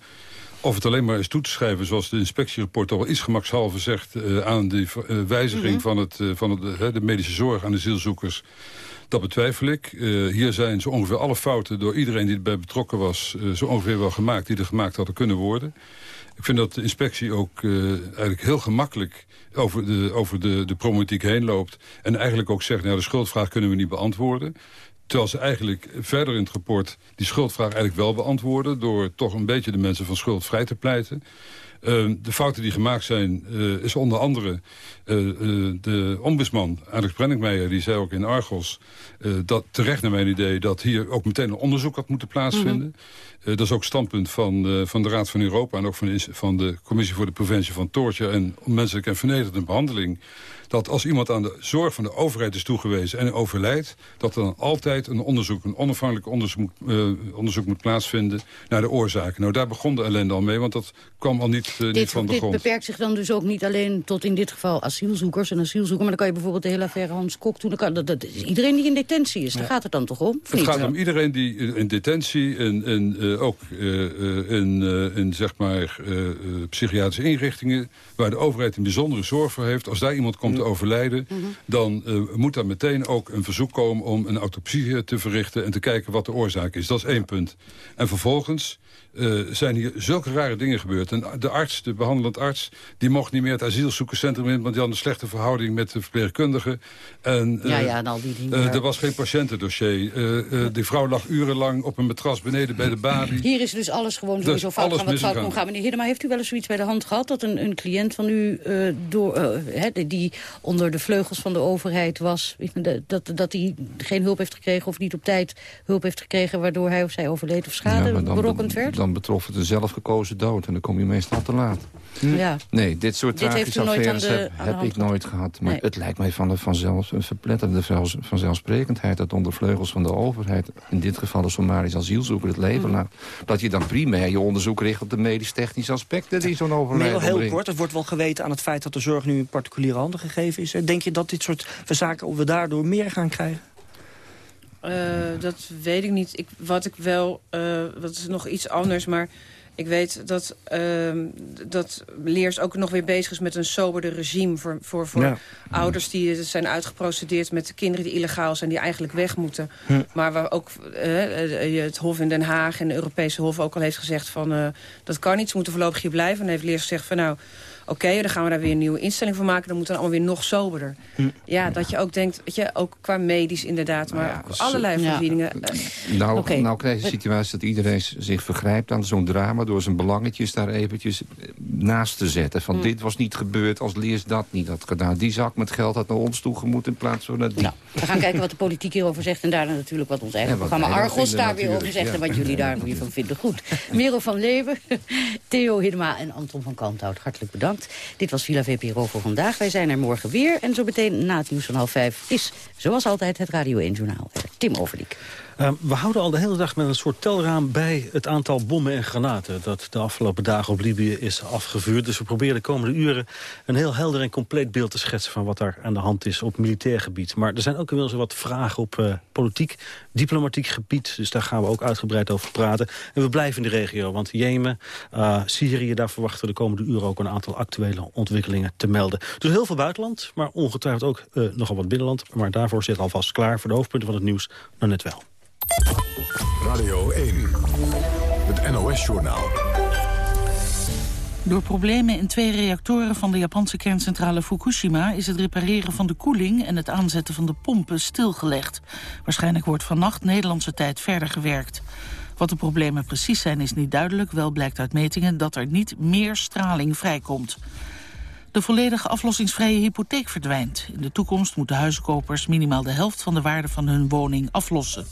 Of het alleen maar is toe te schrijven, zoals de inspectierapport al iets gemakshalve zegt... eh, aan de eh, wijziging van, het, eh, van het, de medische zorg aan de asielzoekers. Dat betwijfel ik. Hier zijn zo ongeveer alle fouten door iedereen die erbij betrokken was... zo ongeveer wel gemaakt, die er gemaakt hadden kunnen worden. Ik vind dat de inspectie ook eigenlijk heel gemakkelijk over, de, over de, de problematiek heen loopt. En eigenlijk ook zegt, nou, de schuldvraag kunnen we niet beantwoorden. Terwijl ze eigenlijk verder in het rapport die schuldvraag eigenlijk wel beantwoorden... door toch een beetje de mensen van schuld vrij te pleiten. Uh, de fouten die gemaakt zijn, uh, is onder andere de ombudsman Alex Brenningmeijer... die zei ook in Argos, dat terecht naar mijn idee... dat hier ook meteen een onderzoek had moeten plaatsvinden. Mm -hmm. dat is ook het standpunt van, van de Raad van Europa... en ook van, van de Commissie voor de Preventie van Torture... en Onmenselijke en Vernederende Behandeling dat als iemand aan de zorg van de overheid is toegewezen en overlijdt... dat er dan altijd een onderzoek, een onafhankelijk onderzoek, moet, uh, onderzoek moet plaatsvinden naar de oorzaken. Nou, daar begon de ellende al mee, want dat kwam al niet, uh, dit, niet van de dit grond. Dit beperkt zich dan dus ook niet alleen tot in dit geval asielzoekers en asielzoekers... maar dan kan je bijvoorbeeld de hele affaire Hans Kok doen. Dan kan, dat, dat is iedereen die in detentie is, ja. daar gaat het dan toch om? Het gaat om iedereen die in detentie en, en uh, ook in, in zeg maar, psychiatrische inrichtingen... waar de overheid een bijzondere zorg voor heeft. Als daar iemand komt te overlijden... Mm -hmm. dan moet daar meteen ook een verzoek komen om een autopsie te verrichten... en te kijken wat de oorzaak is. Dat is één punt. En vervolgens uh, zijn hier zulke rare dingen gebeurd. En de arts, de behandelend arts, die mocht niet meer het asielzoekerscentrum in... want die had een slechte verhouding met de verpleegkundige. En, uh, ja, ja, en al die dingen. er was geen patiëntendossier. die vrouw lag urenlang op een matras beneden bij de balie. Hier is dus alles gewoon sowieso dus fout gaan wat fout kon gaan. Meneer Hiddema, heeft u wel eens zoiets bij de hand gehad... dat een, een cliënt van u door, die onder de vleugels van de overheid was... dat, dat hij geen hulp heeft gekregen of niet op tijd hulp heeft gekregen... waardoor hij of zij overleed of schade ja, berokkend werd? Dan betrof het een zelfgekozen dood en dan kom je meestal te laat. Ja. Nee, dit soort dit tragische affaires heb, heb ik nooit gehad. Maar nee. het lijkt mij van de vanzelf, een verpletterende vanzelfsprekendheid... dat onder vleugels van de overheid, in dit geval de Somalisch asielzoeker... het leven mm. laat. Dat je dan primair je onderzoek richt op de medisch-technische aspecten... die zo'n overlijden Nee, heel kort. Het wordt wel geweten aan het feit dat de zorg nu in particuliere handen gegeven is. Denk je dat dit soort zaken, of we daardoor meer gaan krijgen? Uh, dat weet ik niet. Ik, wat ik wel, uh, wat is nog iets anders, maar Ik weet dat, uh, dat Leers ook nog weer bezig is met een soberder regime... voor, voor, voor ouders die zijn uitgeprocedeerd met kinderen die illegaal zijn... die eigenlijk weg moeten. Hm. Maar waar ook uh, het Hof in Den Haag en de Europese Hof ook al heeft gezegd... van uh, dat kan niet, ze moeten voorlopig hier blijven. En heeft Leers gezegd van nou oké, dan gaan we daar weer een nieuwe instelling van maken. Dan moet het allemaal weer nog soberder. Hm. Ja, dat je ook denkt, weet je, ook qua medisch inderdaad, maar ja, allerlei voorzieningen. Ja. Nou, okay. nou krijg je de situatie dat iedereen zich vergrijpt aan zo'n drama... door zijn belangetjes daar eventjes eh, naast te zetten. Van hm. dit was niet gebeurd als Leers dat niet had gedaan. Die zak met geld had naar ons toegemoet in plaats van naar die. Nou, we gaan kijken wat de politiek hierover zegt... en daarna natuurlijk wat ons eigen programma Argos daar weer over zegt... en wat jullie daar weer van vinden. Goed. Merel van Leeuwen, Theo Hidema en Anton van Kanthout. Hartelijk bedankt. Dit was Villa VPRO voor vandaag. Wij zijn er morgen weer. En zo meteen na het nieuws van half vijf is, zoals altijd, het Radio 1-journaal. Tim Overdiek. Ehm, we houden al de hele dag met een soort telraam bij het aantal bommen en granaten... dat de afgelopen dagen op Libië is afgevuurd. Dus we proberen de komende uren een heel helder en compleet beeld te schetsen... van wat daar aan de hand is op militair gebied. Maar er zijn ook inmiddels wat vragen op uh, politiek, diplomatiek gebied. Dus daar gaan we ook uitgebreid over praten. En we blijven in de regio, want Jemen, uh, Syrië... daar verwachten we de komende uren ook een aantal actuele ontwikkelingen te melden. Dus heel veel buitenland, maar ongetwijfeld ook uh, nogal wat binnenland. Maar daarvoor zit alvast klaar voor de hoofdpunten van het nieuws. Nou net wel. Radio 1, het NOS-journaal. Door problemen in twee reactoren van de Japanse kerncentrale Fukushima... is het repareren van de koeling en het aanzetten van de pompen stilgelegd. Waarschijnlijk wordt vannacht Nederlandse tijd verder gewerkt. Wat de problemen precies zijn is niet duidelijk. Wel blijkt uit metingen dat er niet meer straling vrijkomt. De volledige aflossingsvrije hypotheek verdwijnt. In de toekomst moeten huizenkopers minimaal de helft van de waarde van hun woning aflossen.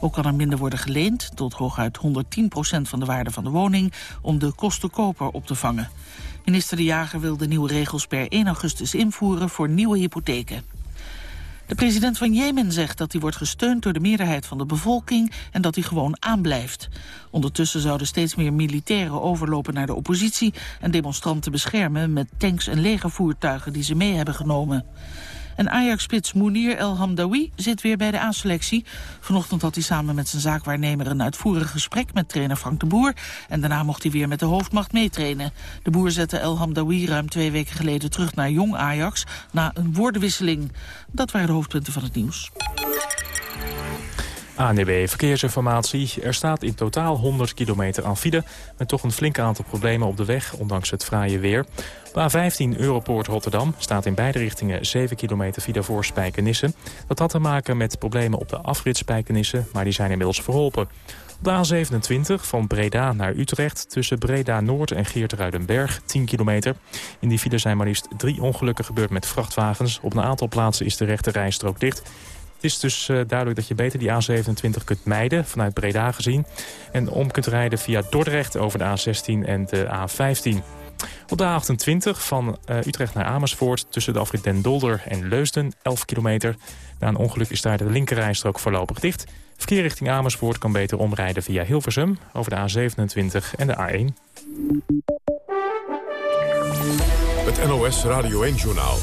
Ook kan er minder worden geleend, tot hooguit 110% van de waarde van de woning, om de kostenkoper op te vangen. Minister De Jager wil de nieuwe regels per 1 augustus invoeren voor nieuwe hypotheken. De president van Jemen zegt dat hij wordt gesteund door de meerderheid van de bevolking en dat hij gewoon aanblijft. Ondertussen zouden steeds meer militairen overlopen naar de oppositie en demonstranten beschermen met tanks en legervoertuigen die ze mee hebben genomen. En Ajax-spits Mounir El Hamdawi zit weer bij de A-selectie. Vanochtend had hij samen met zijn zaakwaarnemer een uitvoerig gesprek met trainer Frank de Boer. En daarna mocht hij weer met de hoofdmacht meetrainen. De Boer zette El Hamdawi ruim twee weken geleden terug naar jong Ajax... na een woordenwisseling. Dat waren de hoofdpunten van het nieuws. ANDB Verkeersinformatie. Er staat in totaal 100 kilometer aan file... met toch een flink aantal problemen op de weg, ondanks het fraaie weer. Op A15 Europoort Rotterdam staat in beide richtingen 7 kilometer file voor Spijkenisse. Dat had te maken met problemen op de afrit Spijkenisse, maar die zijn inmiddels verholpen. Op de A27 van Breda naar Utrecht tussen Breda Noord en Geertruidenberg 10 kilometer. In die file zijn maar liefst drie ongelukken gebeurd met vrachtwagens. Op een aantal plaatsen is de rechte rijstrook dicht. Het is dus uh, duidelijk dat je beter die A27 kunt mijden, vanuit Breda gezien. En om kunt rijden via Dordrecht over de A16 en de A15. Op de A28 van uh, Utrecht naar Amersfoort tussen de afrit Den Dolder en Leusden, 11 kilometer. Na een ongeluk is daar de linkerrijstrook voorlopig dicht. Verkeer richting Amersfoort kan beter omrijden via Hilversum over de A27 en de A1. Het NOS Radio 1-journaal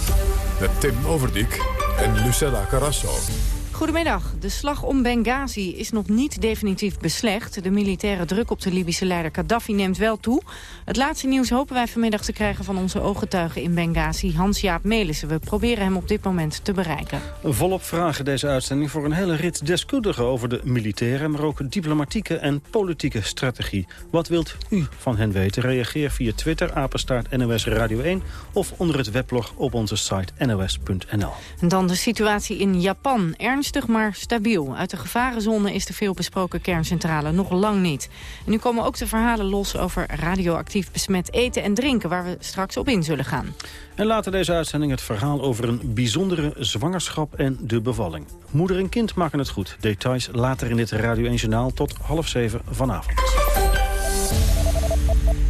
met Tim Overdijk en Lucella Carrasso. Goedemiddag. De slag om Benghazi is nog niet definitief beslecht. De militaire druk op de Libische leider Gaddafi neemt wel toe. Het laatste nieuws hopen wij vanmiddag te krijgen van onze ooggetuige in Benghazi, Hans-Jaap Melissen. We proberen hem op dit moment te bereiken. Volop vragen deze uitzending voor een hele rit deskundigen over de militaire, maar ook diplomatieke en politieke strategie. Wat wilt u van hen weten? Reageer via Twitter, apenstaart NOS Radio 1 of onder het weblog op onze site nos.nl. En dan de situatie in Japan. Ernst Ernstig, maar stabiel. Uit de gevarenzone is de veelbesproken kerncentrale nog lang niet. En nu komen ook de verhalen los over radioactief besmet eten en drinken... waar we straks op in zullen gaan. En later deze uitzending het verhaal over een bijzondere zwangerschap en de bevalling. Moeder en kind maken het goed. Details later in dit Radio 1 Journaal tot half zeven vanavond.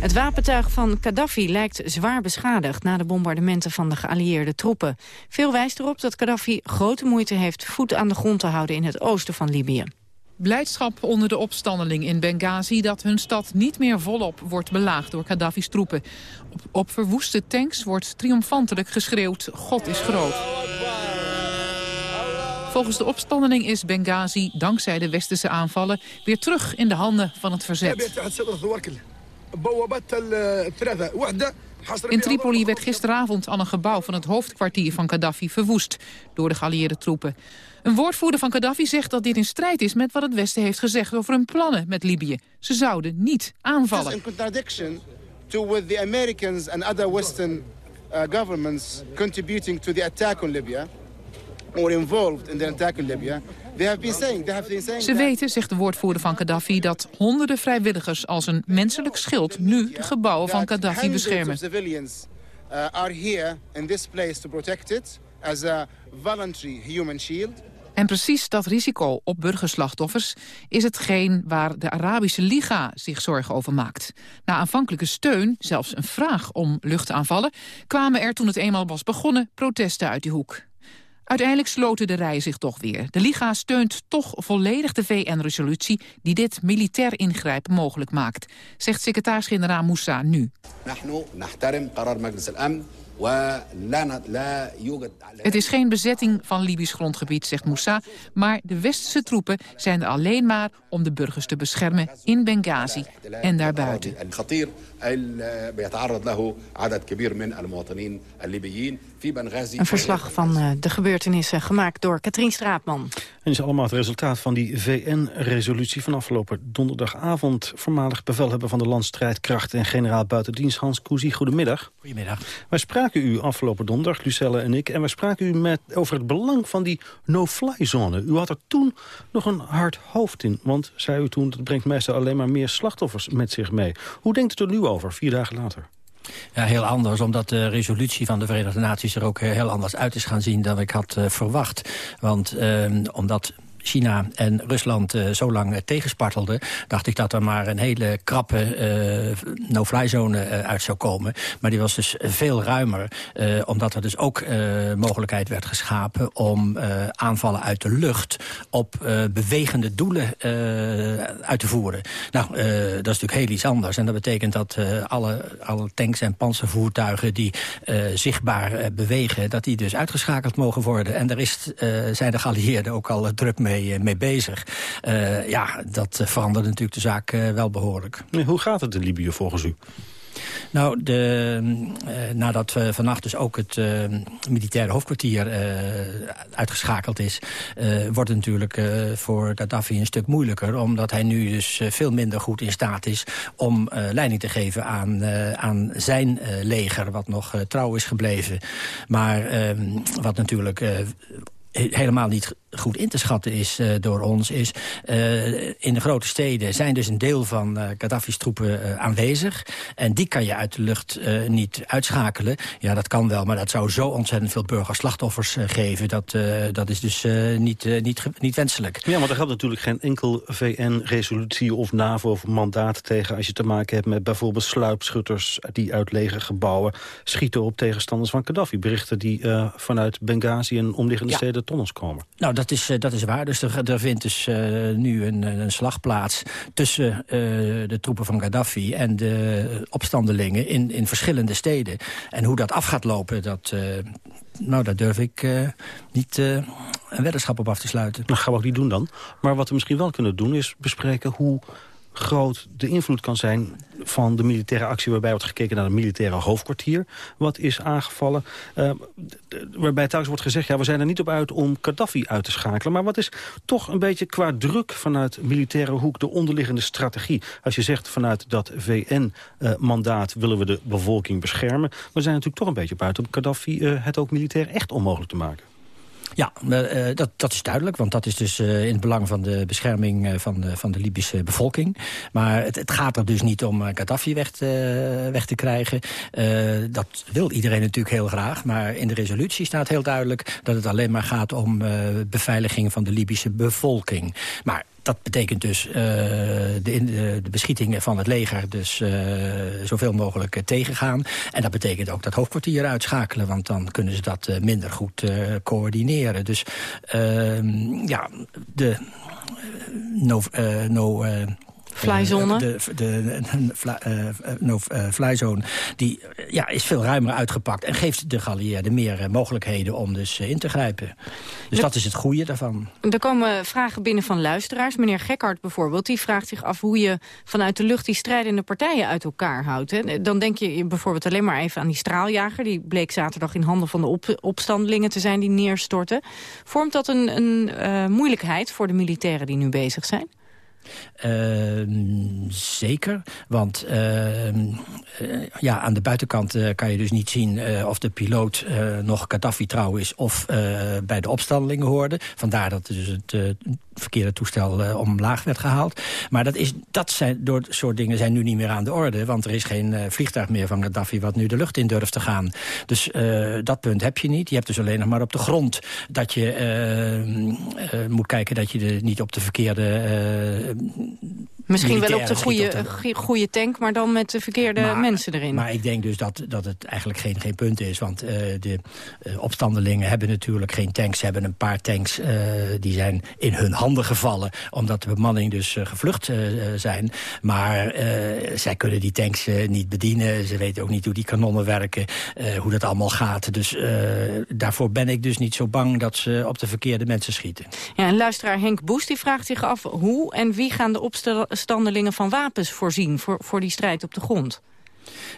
Het wapentuig van Gaddafi lijkt zwaar beschadigd... na de bombardementen van de geallieerde troepen. Veel wijst erop dat Gaddafi grote moeite heeft... voet aan de grond te houden in het oosten van Libië. Blijdschap onder de opstandeling in Benghazi dat hun stad niet meer volop wordt belaagd door Gaddafi's troepen. Op, op verwoeste tanks wordt triomfantelijk geschreeuwd, God is groot. Volgens de opstandeling is Benghazi, dankzij de westerse aanvallen, weer terug in de handen van het verzet. In Tripoli werd gisteravond al een gebouw van het hoofdkwartier van Gaddafi verwoest door de geallieerde troepen. Een woordvoerder van Gaddafi zegt dat dit in strijd is met wat het Westen heeft gezegd over hun plannen met Libië. Ze zouden niet aanvallen. in contradiction to with the Americans and other Western uh, governments contributing to the attack on Libya or involved in the attack on Libya. Ze weten, zegt de woordvoerder van Gaddafi, dat honderden vrijwilligers als een menselijk schild nu de gebouwen van Gaddafi beschermen. uh. En precies dat risico op burgerslachtoffers is hetgeen waar de Arabische Liga zich zorgen over maakt. Na aanvankelijke steun, zelfs een vraag om luchtaanvallen, kwamen er toen het eenmaal was begonnen protesten uit die hoek. Uiteindelijk sloten de rijen zich toch weer. De Liga steunt toch volledig de VN-resolutie die dit militair ingrijpen mogelijk maakt, zegt secretaris-generaal Moussa nu. Het is geen bezetting van Libisch grondgebied, zegt Moussa, maar de westerse troepen zijn er alleen maar om de burgers te beschermen in Benghazi en daarbuiten. Een verslag van uh, de gebeurtenissen gemaakt door Katrien Straatman. En is allemaal het resultaat van die VN-resolutie van afgelopen donderdagavond. Voormalig bevelhebber van de landstrijdkrachten en generaal buitendienst Hans Cousy. Goedemiddag. Goedemiddag. Wij spraken u afgelopen donderdag, Lucelle en ik, en wij spraken u met, over het belang van die no-fly-zone. U had er toen nog een hard hoofd in, want, zei u toen, dat brengt meestal alleen maar meer slachtoffers met zich mee. Hoe denkt u er nu over, vier dagen later? Ja, heel anders, omdat de resolutie van de Verenigde Naties er ook heel anders uit is gaan zien dan ik had uh, verwacht. Want uh, omdat China en Rusland uh, zo lang uh, tegenspartelden... dacht ik dat er maar een hele krappe uh, no-fly zone uit zou komen. Maar die was dus veel ruimer. omdat er dus ook mogelijkheid werd geschapen... om aanvallen uit de lucht op bewegende doelen uit te voeren. Nou, dat is natuurlijk heel iets anders. En dat betekent dat alle, alle tanks en panzervoertuigen... die zichtbaar bewegen, dat die dus uitgeschakeld mogen worden. En daar zijn de geallieerden ook al druk mee mee, mee bezig. Uh, ja, dat verandert natuurlijk de zaak wel behoorlijk. Hoe gaat het in Libië volgens u? Nou, de, uh, nadat uh, vannacht dus ook het uh, militaire hoofdkwartier uitgeschakeld is... wordt het natuurlijk voor Gaddafi een stuk moeilijker... omdat hij nu dus veel minder goed in staat is om leiding te geven aan, aan zijn leger... wat nog trouw is gebleven. Maar ehm, wat natuurlijk helemaal niet goed in te schatten is uh, door ons... is uh, in de grote steden zijn dus een deel van uh, Gaddafi's troepen aanwezig. En die kan je uit de lucht niet uitschakelen. Ja, dat kan wel, maar dat zou zo ontzettend veel burgerslachtoffers geven. Dat, dat is dus niet, niet, niet wenselijk. Ja, want er geldt natuurlijk geen enkel VN-resolutie of NAVO of mandaat tegen... als je te maken hebt met bijvoorbeeld sluipschutters... die uit lege gebouwen schieten op tegenstanders van Gaddafi. Berichten die vanuit Benghazi en omliggende ja. steden tot ons komen. Nou, dat is, dat is waar. Dus er, vindt dus uh, nu een, een slag plaats tussen uh, de troepen van Gaddafi en de opstandelingen in, in verschillende steden. En hoe dat af gaat lopen, dat, nou, daar durf ik niet een weddenschap op af te sluiten. Dat gaan we ook niet doen dan. Maar wat we misschien wel kunnen doen is bespreken hoe groot de invloed kan zijn van de militaire actie... waarbij wordt gekeken naar het militaire hoofdkwartier... wat is aangevallen. Uh, waarbij telkens wordt gezegd... ja, we zijn er niet op uit om Gaddafi uit te schakelen. Maar wat is toch een beetje qua druk vanuit militaire hoek... de onderliggende strategie? Als je zegt vanuit dat VN-mandaat willen we de bevolking beschermen... we zijn natuurlijk toch een beetje op uit om Gaddafi uh, het ook militair echt onmogelijk te maken. Ja, uh, dat, dat is duidelijk, want dat is dus uh, in het belang van de bescherming van, de, van de Libische bevolking. Maar het, het gaat er dus niet om Gaddafi weg te, weg te krijgen. dat wil iedereen natuurlijk heel graag, maar in de resolutie staat heel duidelijk dat het alleen maar gaat om beveiliging van de Libische bevolking. Maar dat betekent dus uh, de, de, de, beschietingen van het leger dus uh, zoveel mogelijk tegengaan. En dat betekent ook dat hoofdkwartier uitschakelen, want dan kunnen ze dat minder goed coördineren. Dus ehm, ja, de no, no Flyzone? de, de, de no, flyzone, die ja, is veel ruimer uitgepakt... en geeft de geallieerden meer mogelijkheden om dus in te grijpen. Dus dat is het goede daarvan. Er komen vragen binnen van luisteraars. Meneer Gekhard bijvoorbeeld, die vraagt zich af... hoe je vanuit de lucht die strijdende partijen uit elkaar houdt. Hè. Dan denk je bijvoorbeeld alleen maar even aan die straaljager. Die bleek zaterdag in handen van de op opstandelingen te zijn die neerstorten. Vormt dat een, een uh, moeilijkheid voor de militairen die nu bezig zijn? Uh, zeker, want uh, uh, ja, aan de buitenkant eh, kan je dus niet zien eh, of de piloot nog Gaddafi trouw is of bij de opstandelingen hoorde. Vandaar dat dus het verkeerde toestel omlaag werd gehaald. Maar dat, is, dat zijn, door soort dingen zijn nu niet meer aan de orde, want er is geen vliegtuig meer van Gaddafi wat nu de lucht in durft te gaan. Dus dat punt heb je niet. Je hebt dus alleen nog maar op de grond dat je moet kijken dat je er niet op de verkeerde Misschien wel op de goede, goede tank, maar dan met de verkeerde mensen erin. Maar ik denk dus dat, dat het eigenlijk geen, geen punt is. Want uh, de uh, opstandelingen hebben natuurlijk geen tanks. Ze hebben een paar tanks uh, die zijn in hun handen gevallen. Omdat de bemanning dus gevlucht zijn. Maar zij kunnen die tanks niet bedienen. Ze weten ook niet hoe die kanonnen werken. hoe dat allemaal gaat. Dus daarvoor ben ik dus niet zo bang dat ze op de verkeerde mensen schieten. Ja, en luisteraar Henk Boes die vraagt zich af hoe en wie gaan de opstandelingen van wapens voorzien... voor, voor die strijd op de grond?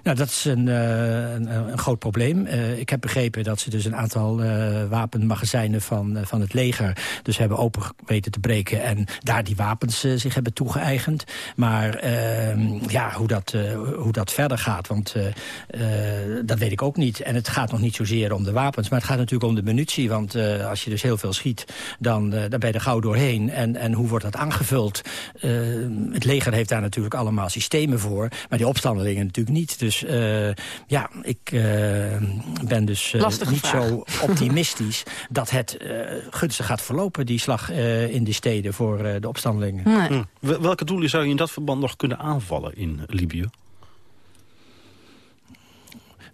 Nou, dat is een, uh, een, een, groot probleem. Uh, ik heb begrepen dat ze dus een aantal wapenmagazijnen van, van het leger... dus hebben open weten te breken en daar die wapens zich hebben toegeëigend. Maar ehm, ja, hoe dat, hoe dat verder gaat, want dat weet ik ook niet. En het gaat nog niet zozeer om de wapens, maar het gaat natuurlijk om de munitie. Want als je dus heel veel schiet, dan, dan ben je er gauw doorheen. En, en hoe wordt dat aangevuld? het leger heeft daar natuurlijk allemaal systemen voor, maar die opstandelingen natuurlijk niet. Dus uh, ja, ik uh, ben dus uh, niet vraag. zo optimistisch dat het gunstig gaat verlopen, die slag in de steden voor de opstandelingen. Nee. Hm. Welke doelen zou je in dat verband nog kunnen aanvallen in Libië?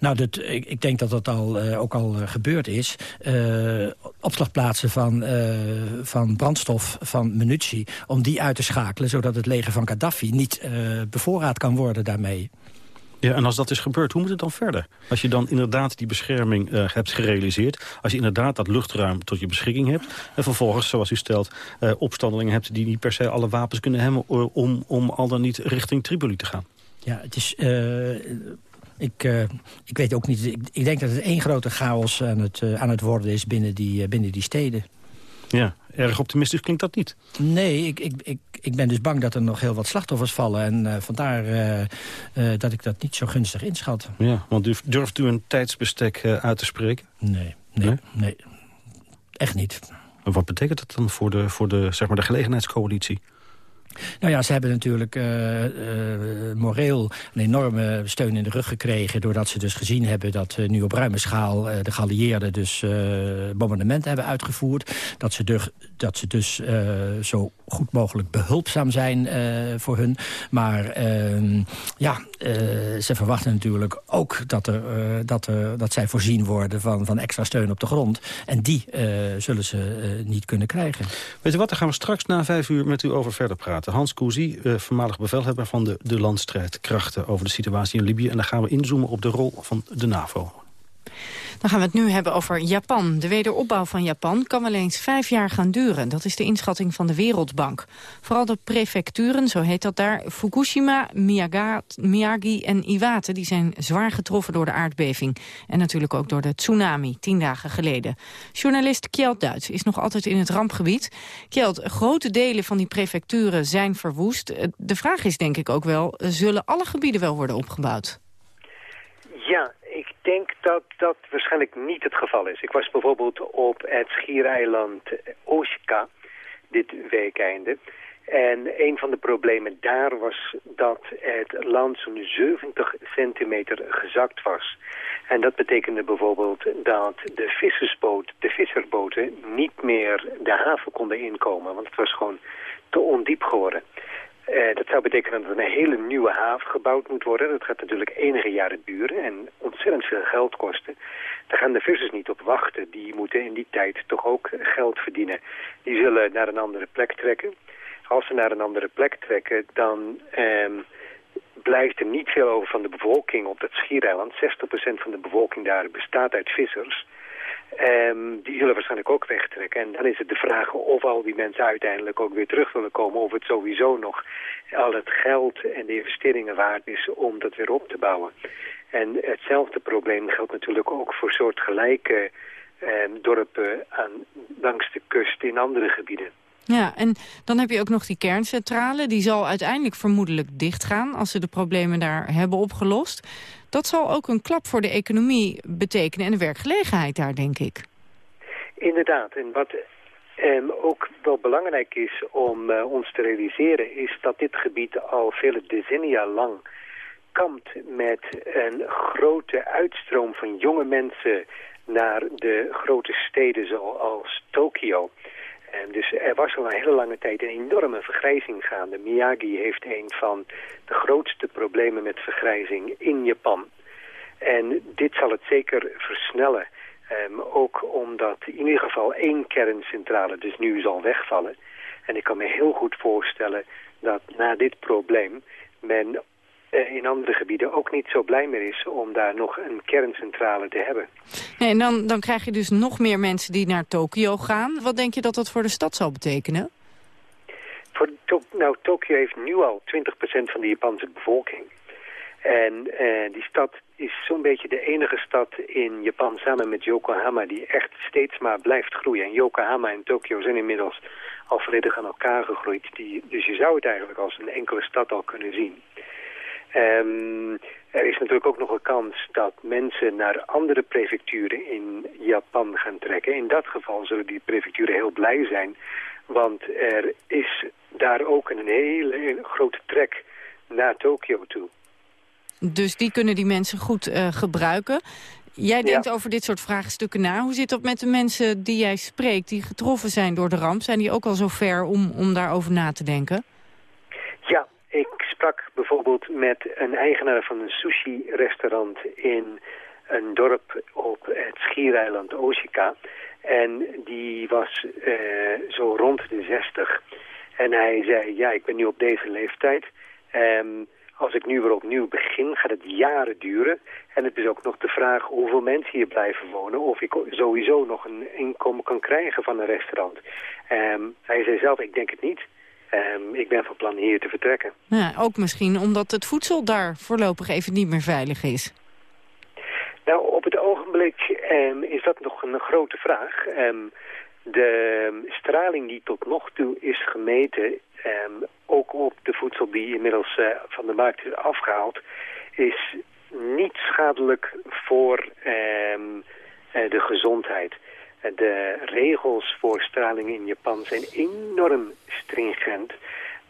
Nou, dat, ik, ik, denk dat dat al, uh, ook al uh, gebeurd is. Uh, opslagplaatsen van, van brandstof, van munitie... om die uit te schakelen, zodat het leger van Gaddafi niet bevoorraad kan worden daarmee. Ja, en als dat is gebeurd, hoe moet het dan verder? Als je dan inderdaad die bescherming uh, hebt gerealiseerd... als je inderdaad dat luchtruim tot je beschikking hebt... en vervolgens, zoals u stelt, uh, opstandelingen hebt... die niet per se alle wapens kunnen hebben... om, om al dan niet richting Tripoli te gaan. Ja, het is... Uh, ik, ik weet ook niet. Ik, ik, denk dat het één grote chaos aan het, aan het worden is binnen die, binnen die steden. Ja, erg optimistisch klinkt dat niet. Nee, ik, ik, ik, ik ben dus bang dat er nog heel wat slachtoffers vallen. En uh, vandaar uh, uh, dat ik dat niet zo gunstig inschat. Ja, want durft u een tijdsbestek uit te spreken? Nee, nee, nee, nee. Echt niet. Wat betekent dat dan voor de, voor de, zeg maar de gelegenheidscoalitie? Nou ja, ze hebben natuurlijk uh, moreel een enorme steun in de rug gekregen... doordat ze dus gezien hebben dat uh, nu op ruime schaal de geallieerden dus bombardementen hebben uitgevoerd. Dat ze, de, dat ze dus zo goed mogelijk behulpzaam zijn voor hun. Maar ehm, ja, ze verwachten natuurlijk ook dat, er, dat, dat zij voorzien worden van, van extra steun op de grond. En die zullen ze niet kunnen krijgen. Weet je wat, daar gaan we straks na vijf uur met u over verder praten. Hans Cousy, voormalig bevelhebber van de, de landstrijdkrachten... over de situatie in Libië. En dan gaan we inzoomen op de rol van de NAVO. Dan gaan we het nu hebben over Japan. De wederopbouw van Japan kan wel eens vijf jaar gaan duren. Dat is de inschatting van de Wereldbank. Vooral de prefecturen, zo heet dat daar, Fukushima, Miyagi en Iwate... die zijn zwaar getroffen door de aardbeving. En natuurlijk ook door de tsunami, tien dagen geleden. Journalist Kjeld Duits is nog altijd in het rampgebied. Kjeld, grote delen van die prefecturen zijn verwoest. De vraag is denk ik ook wel, zullen alle gebieden wel worden opgebouwd? Ja, denk dat dat waarschijnlijk niet het geval is. Ik was bijvoorbeeld op het schiereiland Osaka dit weekende. En een van de problemen daar was dat het land zo'n 70 centimeter gezakt was. En dat betekende bijvoorbeeld dat de vissersboot, de visserboten niet meer de haven konden inkomen. Want het was gewoon te ondiep geworden. Uh, dat zou betekenen dat een hele nieuwe haven gebouwd moet worden. Dat gaat natuurlijk enige jaren duren en ontzettend veel geld kosten. Daar gaan de vissers niet op wachten. Die moeten in die tijd toch ook geld verdienen. Die zullen naar een andere plek trekken. als ze naar een andere plek trekken, dan ehm, blijft er niet veel over van de bevolking op dat schiereiland. 60% van de bevolking daar bestaat uit vissers. Um, die zullen waarschijnlijk ook wegtrekken. En dan is het de vraag of al die mensen uiteindelijk ook weer terug willen komen. Of het sowieso nog al het geld en de investeringen waard is om dat weer op te bouwen. En hetzelfde probleem geldt natuurlijk ook voor soortgelijke eh, dorpen aan, langs de kust in andere gebieden. Ja, en dan heb je ook nog die kerncentrale. Die zal uiteindelijk vermoedelijk dichtgaan als ze de problemen daar hebben opgelost. Dat zal ook een klap voor de economie betekenen en de werkgelegenheid daar, denk ik. Inderdaad, en wat um, ook wel belangrijk is om uh, ons te realiseren... is dat dit gebied al vele decennia lang kampt met een grote uitstroom van jonge mensen naar de grote steden zoals Tokio. En dus er was al een hele lange tijd een enorme vergrijzing gaande. Miyagi heeft een van de grootste problemen met vergrijzing in Japan. En dit zal het zeker versnellen. Um, ook omdat in ieder geval één kerncentrale dus nu zal wegvallen. En ik kan me heel goed voorstellen dat na dit probleem men in andere gebieden ook niet zo blij meer is om daar nog een kerncentrale te hebben. en dan, dan krijg je dus nog meer mensen die naar Tokio gaan. Wat denk je dat dat voor de stad zal betekenen? Voor to nou, Tokio heeft nu al 20% van de Japanse bevolking. En uh, die stad is zo'n beetje de enige stad in Japan samen met Yokohama die echt steeds maar blijft groeien. En Yokohama en Tokio zijn inmiddels al volledig aan elkaar gegroeid. Die, dus je zou het eigenlijk als een enkele stad al kunnen zien. Um, er is natuurlijk ook nog een kans dat mensen naar andere prefecturen in Japan gaan trekken. In dat geval zullen die prefecturen heel blij zijn, want er is daar ook een hele grote trek naar Tokio toe. Dus die kunnen die mensen goed uh, gebruiken. Jij denkt over dit soort vraagstukken na. Hoe zit dat met de mensen die jij spreekt, die getroffen zijn door de ramp? Zijn die ook al zo ver om, om daarover na te denken? Sprak bijvoorbeeld met een eigenaar van een sushi-restaurant in een dorp op het schiereiland Osaka. En die was uh, zo rond de 60. En hij zei, ja, ik ben nu op deze leeftijd. Um, als ik nu weer opnieuw begin, gaat het jaren duren. En het is ook nog de vraag hoeveel mensen hier blijven wonen... of ik sowieso nog een inkomen kan krijgen van een restaurant. Um, hij zei zelf, ik denk het niet. Um, ik ben van plan hier te vertrekken. Ja, ook misschien omdat het voedsel daar voorlopig even niet meer veilig is. Nou, op het ogenblik um, is dat nog een grote vraag. Um, de straling die tot nog toe is gemeten ook op de voedsel die inmiddels uh, van de markt is afgehaald, is niet schadelijk voor uh, de gezondheid. De regels voor straling in Japan zijn enorm stringent.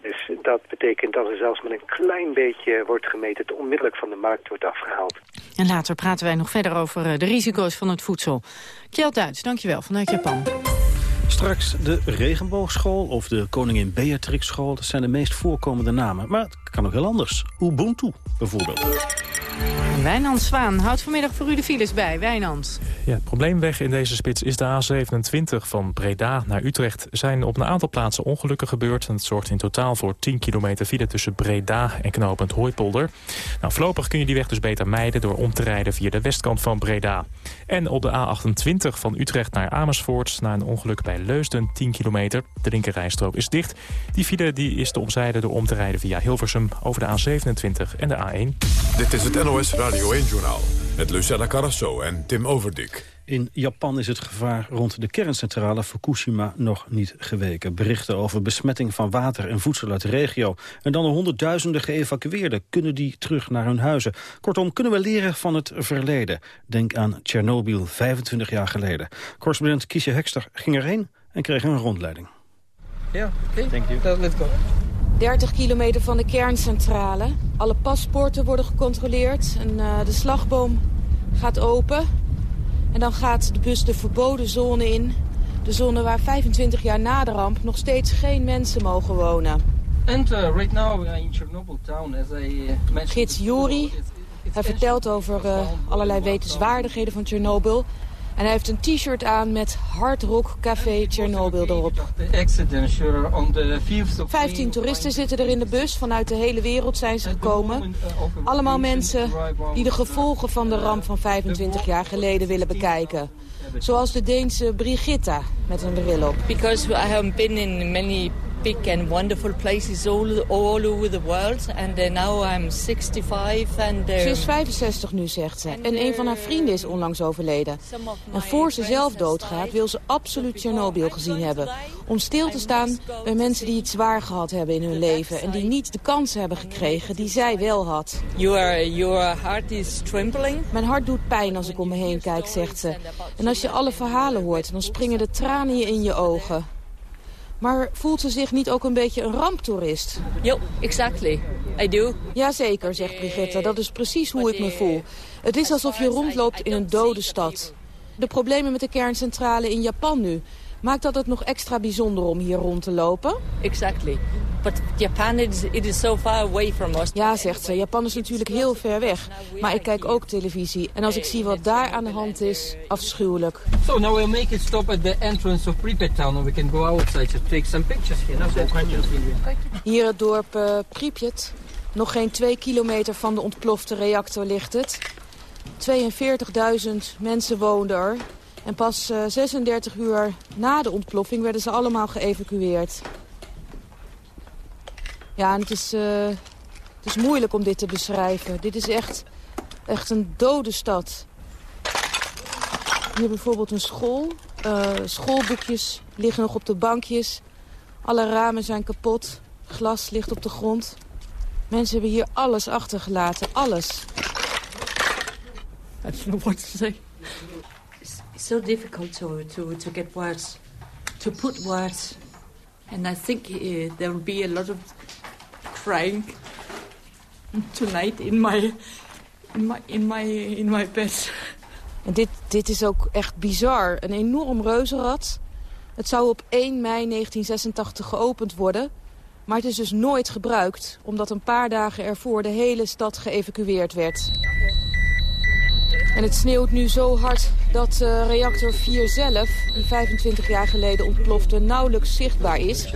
Dus dat betekent dat er zelfs met een klein beetje wordt gemeten... het onmiddellijk van de markt wordt afgehaald. En later praten wij nog verder over eh, de risico's van het voedsel. Kjell Duits, dankjewel, vanuit Japan. Straks de Regenboogschool of de Koningin Beatrix School. Dat zijn de meest voorkomende namen. Maar het kan ook heel anders. Ubuntu bijvoorbeeld. Wijnand Zwaan houdt vanmiddag voor u de files bij. Wijnand. Ja, het probleemweg in deze spits is de A27 van Breda naar Utrecht. Er zijn op een aantal plaatsen ongelukken gebeurd. En het zorgt in totaal voor 10 kilometer file tussen Breda en knooppunt Hooipolder. Nou, voorlopig kun je die weg dus beter mijden door om te rijden via de westkant van Breda. En op de A28 van Utrecht naar Amersfoort na een ongeluk bij Leusden 10 kilometer. De linkerrijstrook is dicht. Die file die is te omzijden door om te rijden via Hilversum over de A27 en de A1. Dit is het NOS Radio 1-journaal met Lucella Carrasso en Tim Overdik. In Japan is het gevaar rond de kerncentrale Fukushima nog niet geweken. Berichten over besmetting van water en voedsel uit de regio. En dan de honderdduizenden geëvacueerden. Kunnen die terug naar hun huizen? Kortom, kunnen we leren van het verleden? Denk aan Tsjernobyl, 25 jaar geleden. Correspondent Kiesje Hekster ging erheen en kreeg een rondleiding. Ja, oké. Okay. Let's go. 30 kilometer van de kerncentrale. Alle paspoorten worden gecontroleerd en uh, de slagboom gaat open. En dan gaat de bus de verboden zone in. De zone waar 25 jaar na de ramp nog steeds geen mensen mogen wonen. And uh, right now we are in Chernobyl town as I uh, mentioned. Gids Juri, hij vertelt over uh, allerlei wetenswaardigheden van Chernobyl. En hij heeft een t-shirt aan met Hard Rock Café Chernobyl erop. 15 toeristen zitten er in de bus. Vanuit de hele wereld zijn ze gekomen. Allemaal mensen die de gevolgen van de ramp van 25 jaar geleden willen bekijken. Zoals de Deense Brigitta met een bril op. Because I have been in many big and wonderful places all, all over the world. And uh, now I'm 65 and... Uh, Ze is 65 nu, zegt ze. En een van haar vrienden is onlangs overleden. En voor ze zelf doodgaat wil ze absoluut Tsjernobyl gezien hebben. Om stil te staan bij mensen die het zwaar gehad hebben in hun leven. En die niet de kans hebben gekregen die zij wel had. Your, your heart is trembling. Mijn hart doet pijn als ik om me heen kijk, zegt ze. En als je alle verhalen hoort, dan springen de tranen in je ogen. Maar voelt ze zich niet ook een beetje een ramptoerist? Jo, exactly. I do. Jazeker, zegt Brigitte. Dat is precies hoe ik me voel. Het is alsof je rondloopt in een dode stad. De problemen met de kerncentrale in Japan nu. Maakt dat het nog extra bijzonder om hier rond te lopen? Exactly. But Japan is, it is so far away from us. Ja, zegt ze. Japan is natuurlijk heel ver weg. Maar ik kijk ook televisie. En als ik zie wat daar aan de hand is, afschuwelijk. So now we'll make it stop at the entrance of Pripyat town and we can go outside to take some pictures here. Hier het dorp uh, Pripyat. Nog geen twee kilometer van de ontplofte reactor ligt het. 42.000 mensen woonden er. En pas uh, 36 uur na de ontploffing werden ze allemaal geëvacueerd. Ja, en het is, uh, het is moeilijk om dit te beschrijven. Dit is echt, echt een dode stad. Hier bijvoorbeeld een school. Uh, schoolboekjes liggen nog op de bankjes. Alle ramen zijn kapot. Glas ligt op de grond. Mensen hebben hier alles achtergelaten. Alles. I don't know what to say. It's, so difficult to, to, to get words. To put words. And I think uh, there will be a lot of crying tonight in my in my in my in my bed. En dit, dit is ook echt bizar. Een enorm reuzenrad. Het zou op 1 mei 1986 geopend worden. Maar het is dus nooit gebruikt, omdat een paar dagen ervoor de hele stad geëvacueerd werd. En het sneeuwt nu zo hard dat uh, reactor 4 zelf, die 25 jaar geleden ontplofte, nauwelijks zichtbaar is.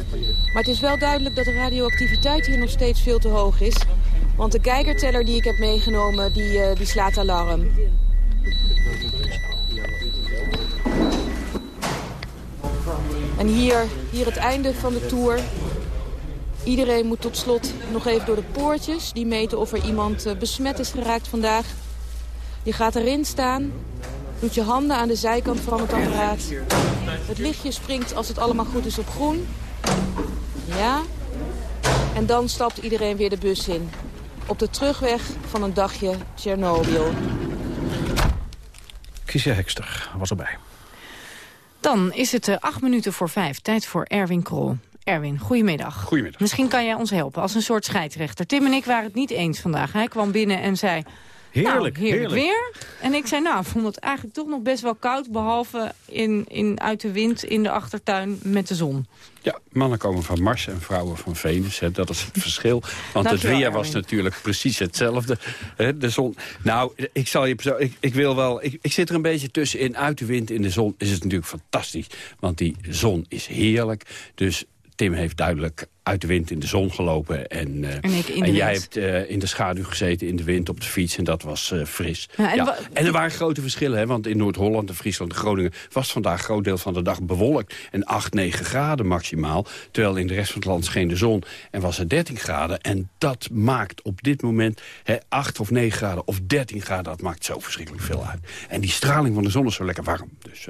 Maar het is wel duidelijk dat de radioactiviteit hier nog steeds veel te hoog is. Want de kijkerteller die ik heb meegenomen, die, uh, die slaat alarm. En hier, hier het einde van de tour. Iedereen moet tot slot nog even door de poortjes. Die meten of er iemand uh, besmet is geraakt vandaag. Je gaat erin staan, doet je handen aan de zijkant van het apparaat. Het lichtje springt als het allemaal goed is op groen. Ja. En dan stapt iedereen weer de bus in. Op de terugweg van een dagje Tsjernobyl. Kiesje Hekster was erbij. Dan is het uh, acht minuten voor vijf. Tijd voor Erwin Krol. Erwin, goedemiddag. Goedemiddag. Misschien kan jij ons helpen als een soort scheidsrechter. Tim en ik waren het niet eens vandaag. Hij kwam binnen en zei... Heerlijk, nou, heerlijk, heerlijk, weer. En ik zei, nou, ik vond het eigenlijk toch nog best wel koud... behalve in, in, uit de wind in de achtertuin met de zon. Ja, mannen komen van Mars en vrouwen van Venus. Hè. Dat is het verschil. Want het weer was natuurlijk precies hetzelfde. Hè, de zon. Nou, ik zal je ik, ik wil wel. Ik, ik zit er een beetje tussenin. Uit de wind in de zon is het natuurlijk fantastisch. Want die zon is heerlijk. Dus Tim heeft duidelijk uit de wind in de zon gelopen. En, uh, en, jij hebt uh, in de schaduw gezeten in de wind op de fiets. En dat was uh, fris. Ja, en ja. wa- en er waren grote verschillen. Hè, want in Noord-Holland, en Friesland en Groningen... was vandaag een groot deel van de dag bewolkt. En 8, 9 graden maximaal. Terwijl in de rest van het land scheen de zon. En was het 13 graden. En dat maakt op dit moment hè, 8 of 9 graden of 13 graden... dat maakt zo verschrikkelijk veel uit. En die straling van de zon is zo lekker warm. Dus...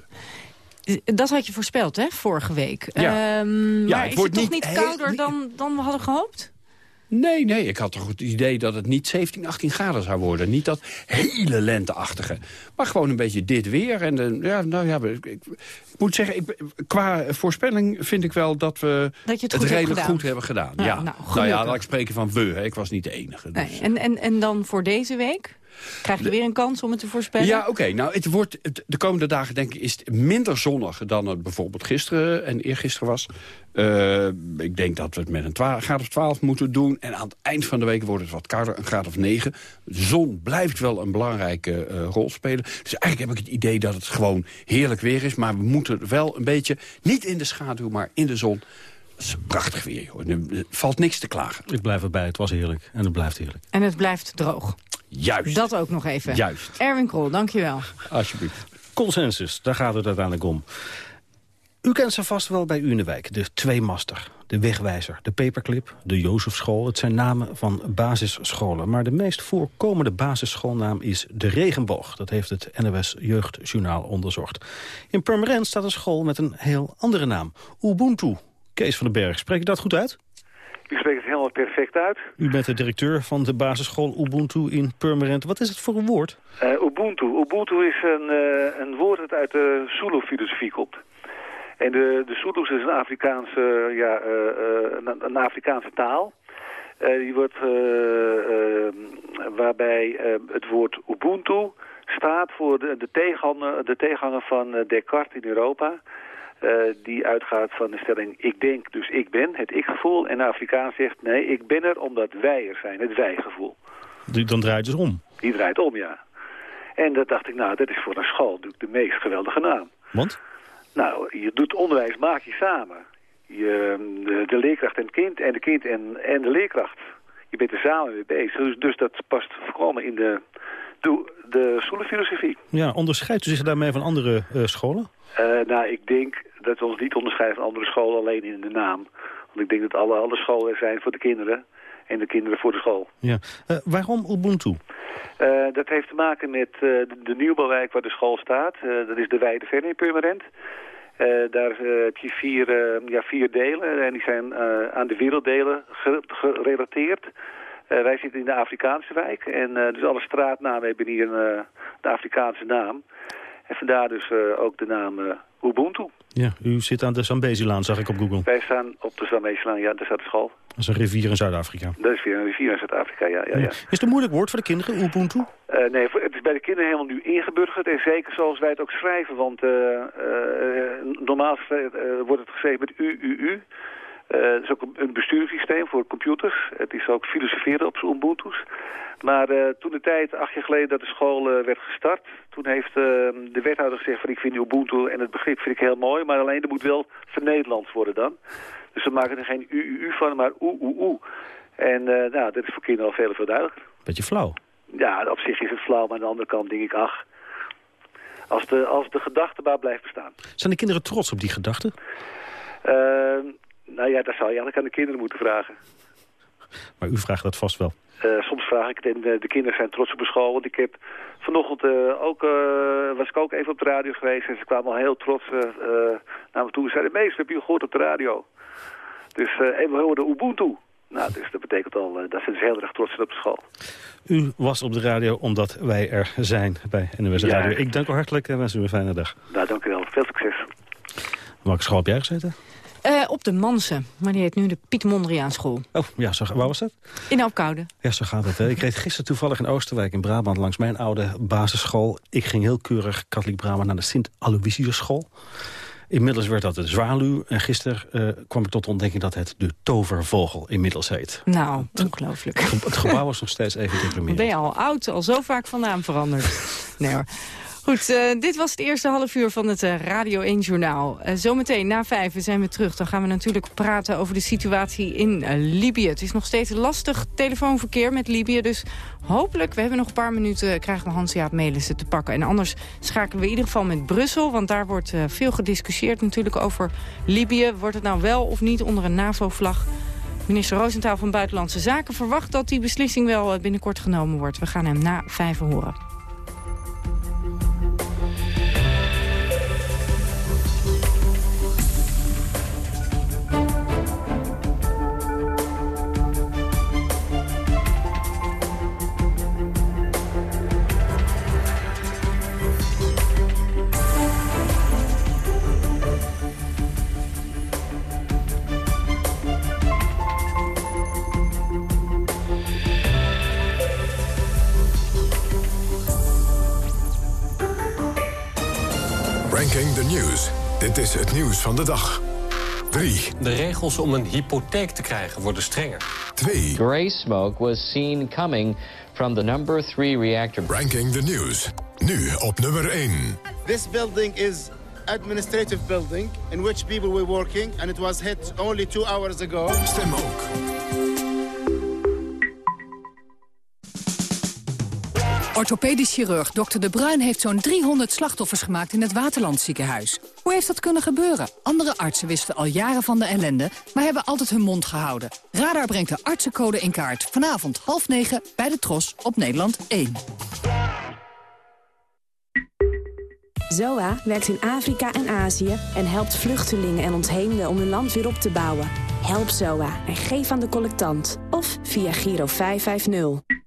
Dat had je voorspeld, hè, vorige week. Ja. Um, Ja, maar het is wordt het toch niet heel- kouder dan, dan we hadden gehoopt? Nee, nee, ik had toch het idee dat het niet 17, 18 graden zou worden. Niet dat hele lenteachtige. Maar gewoon een beetje dit weer. En de, ja, nou ja, ik, moet zeggen, ik, qua voorspelling vind ik wel dat we Dat je het goed redelijk goed hebben gedaan. Ja, Ja, nou, nou, gelukkig. ja, laat ik spreken van we. Hè. Ik was niet de enige. Dus. Nee. En, en, en dan voor deze week? Krijg je weer een kans om het te voorspellen? Ja, oké. Nou, het wordt de komende dagen denk ik is het minder zonnig dan het bijvoorbeeld gisteren en eergisteren was. Uh, ik denk dat we het met een graad of 12 moeten doen. En aan het eind van de week wordt het wat kouder, een graad of 9. De zon blijft wel een belangrijke uh, rol spelen. Dus eigenlijk heb ik het idee dat het gewoon heerlijk weer is. Maar we moeten wel een beetje, niet in de schaduw, maar in de zon... Het is prachtig weer, hoor. Er valt niks te klagen. Ik blijf erbij. Het was heerlijk. En het blijft heerlijk. En het blijft droog. Juist. Dat ook nog even. Juist. Erwin Krol, dankjewel. Alsjeblieft. Consensus, daar gaat het uiteindelijk om. U kent ze vast wel bij u in de wijk. De Tweemaster, de Wegwijzer, de Paperclip, de Jozefschool. Het zijn namen van basisscholen. Maar de meest voorkomende basisschoolnaam is de Regenboog. Dat heeft het NOS Jeugdjournaal onderzocht. In Purmerend staat een school met een heel andere naam. Ubuntu. Kees van den Berg, spreek je dat goed uit? U spreekt het helemaal perfect uit. U bent de directeur van de basisschool Ubuntu in Purmerend. Wat is het voor een woord? Uh, Ubuntu. Ubuntu is een, uh, een woord dat uit de Zulu-filosofie komt. En de, de Zulus is een Afrikaanse, ja, uh, een, een, Afrikaanse taal. die wordt, waarbij het woord Ubuntu staat voor de, de, tegenhanger, de tegenhanger van Descartes in Europa. Uh, die uitgaat van de stelling ik denk, dus ik ben, het ik-gevoel. En de Afrikaan zegt nee, ik ben er omdat wij er zijn, het wij-gevoel. Dan draait het dus om? Die draait om, ja. En dat dacht ik, nou, dat is voor een school natuurlijk de meest geweldige naam. Want? Nou, je doet onderwijs, maak je samen. Je, de, de, leerkracht en het kind en de kind en, en de leerkracht. Je bent er samen mee bezig. Dus, dus dat past voorkomen in de, de, de scholenfilosofie. Ja, onderscheidt u zich daarmee van andere uh, scholen? Uh, nou, ik denk dat we ons niet onderscheiden van andere scholen alleen in de naam. Want ik denk dat alle, alle scholen er zijn voor de kinderen en de kinderen voor de school. Ja. Uh, waarom Ubuntu? Uh, dat heeft te maken met uh, de, de nieuwbouwwijk waar de school staat. dat is de Weide Verne in Purmerend. daar heb je vier, ja, vier delen en die zijn aan de werelddelen gerelateerd. Wij zitten in de Afrikaanse wijk en dus alle straatnamen hebben hier een, de Afrikaanse naam. En vandaar dus ook de naam Ubuntu. Ja, u zit aan de Zambezi-laan, zag ik op Google. Wij staan op de Zambezi-laan, ja, daar staat de school. Dat is een rivier in Zuid-Afrika. Dat is weer een rivier in Zuid-Afrika, ja, ja, ja. Is het een moeilijk woord voor de kinderen, Ubuntu? Uh, nee, het is bij de kinderen helemaal nu ingeburgerd. En zeker zoals wij het ook schrijven, want uh, uh, normaal wordt het geschreven met U, U, U. het is ook een besturingssysteem voor computers. Het is ook filosoferen op zo'n Ubuntu's. Maar uh, toen de tijd, acht jaar geleden, dat de school uh, werd gestart... toen heeft uh, de wethouder gezegd van ik vind Ubuntu en het begrip vind ik heel mooi... maar alleen er moet wel vernederlands worden dan. Dus we maken er geen UUU van, maar OEOE. En nou, dat is voor kinderen al veel, veel duidelijker. Beetje flauw. Ja, op zich is het flauw, maar aan de andere kant denk ik, ach... Als de, als de gedachte maar blijft bestaan. Zijn de kinderen trots op die gedachte? Nou ja, dat zou je eigenlijk aan de kinderen moeten vragen. Maar u vraagt dat vast wel. Uh, soms vraag ik het en de, de, kinderen zijn trots op de school. Want ik heb vanochtend uh, ook, uh, was ik ook even op de radio geweest. En ze kwamen al heel trots naar me toe. Ze zeiden, meester, heb je gehoord op de radio? Dus en we hoorden Ubuntu. Nou, dus dat betekent al, dat ze dus heel erg trots zijn op de school. U was op de radio omdat wij er zijn bij NWS ja. Radio. Ik dank u hartelijk en wens u een fijne dag. Nou, dank u wel. Veel succes. Welke school heb jij gezeten? Uh, op de Mansen, maar die heet nu de Piet Mondriaan school. Oh, ja, zo, waar was dat? In Alkoude. Ja, zo gaat het. Hè. Ik reed gisteren toevallig in Oosterwijk in Brabant langs mijn oude basisschool. Ik ging heel keurig katholiek Brabant naar de Sint-Aloysius school. Inmiddels werd dat de zwaluw. En gisteren uh, kwam ik tot de ontdekking dat het de tovervogel inmiddels heet. Nou, ongelooflijk. Het, het gebouw was nog steeds even deprimerend. Ben je al oud, al zo vaak van naam veranderd? nee hoor. Goed, uh, dit was het eerste half uur van het uh, Radio 1 Journaal. Uh, zometeen na vijf zijn we terug. Dan gaan we natuurlijk praten over de situatie in Libië. Het is nog steeds lastig telefoonverkeer met Libië. Dus hopelijk, we hebben nog een paar minuten... krijgen we Hans-Jaap Melissen te pakken. En anders schakelen we in ieder geval met Brussel. Want daar wordt veel gediscussieerd natuurlijk over Libië. Wordt het nou wel of niet onder een NAVO-vlag? Minister Roosentaal van Buitenlandse Zaken verwacht dat die beslissing wel binnenkort genomen wordt. We gaan hem na vijf horen. Dit is het nieuws van de dag. 3. De regels om een hypotheek te krijgen worden strenger. 2. Gray smoke was seen coming from the number 3 reactor. Ranking the News. Nu op nummer 1. This building is administrative building in which people were working and it was hit only two hours ago. Stem ook. Orthopedisch chirurg Dr. De Bruin heeft zo'n 300 slachtoffers gemaakt in het Waterlandziekenhuis. Hoe heeft dat kunnen gebeuren? Andere artsen wisten al jaren van de ellende, maar hebben altijd hun mond gehouden. Radar brengt de artsencode in kaart. Vanavond half negen bij de Tros op Nederland 1. ZOA werkt in Afrika en Azië en helpt vluchtelingen en ontheemden om hun land weer op te bouwen. Help ZOA en geef aan de collectant. Of via Giro 550.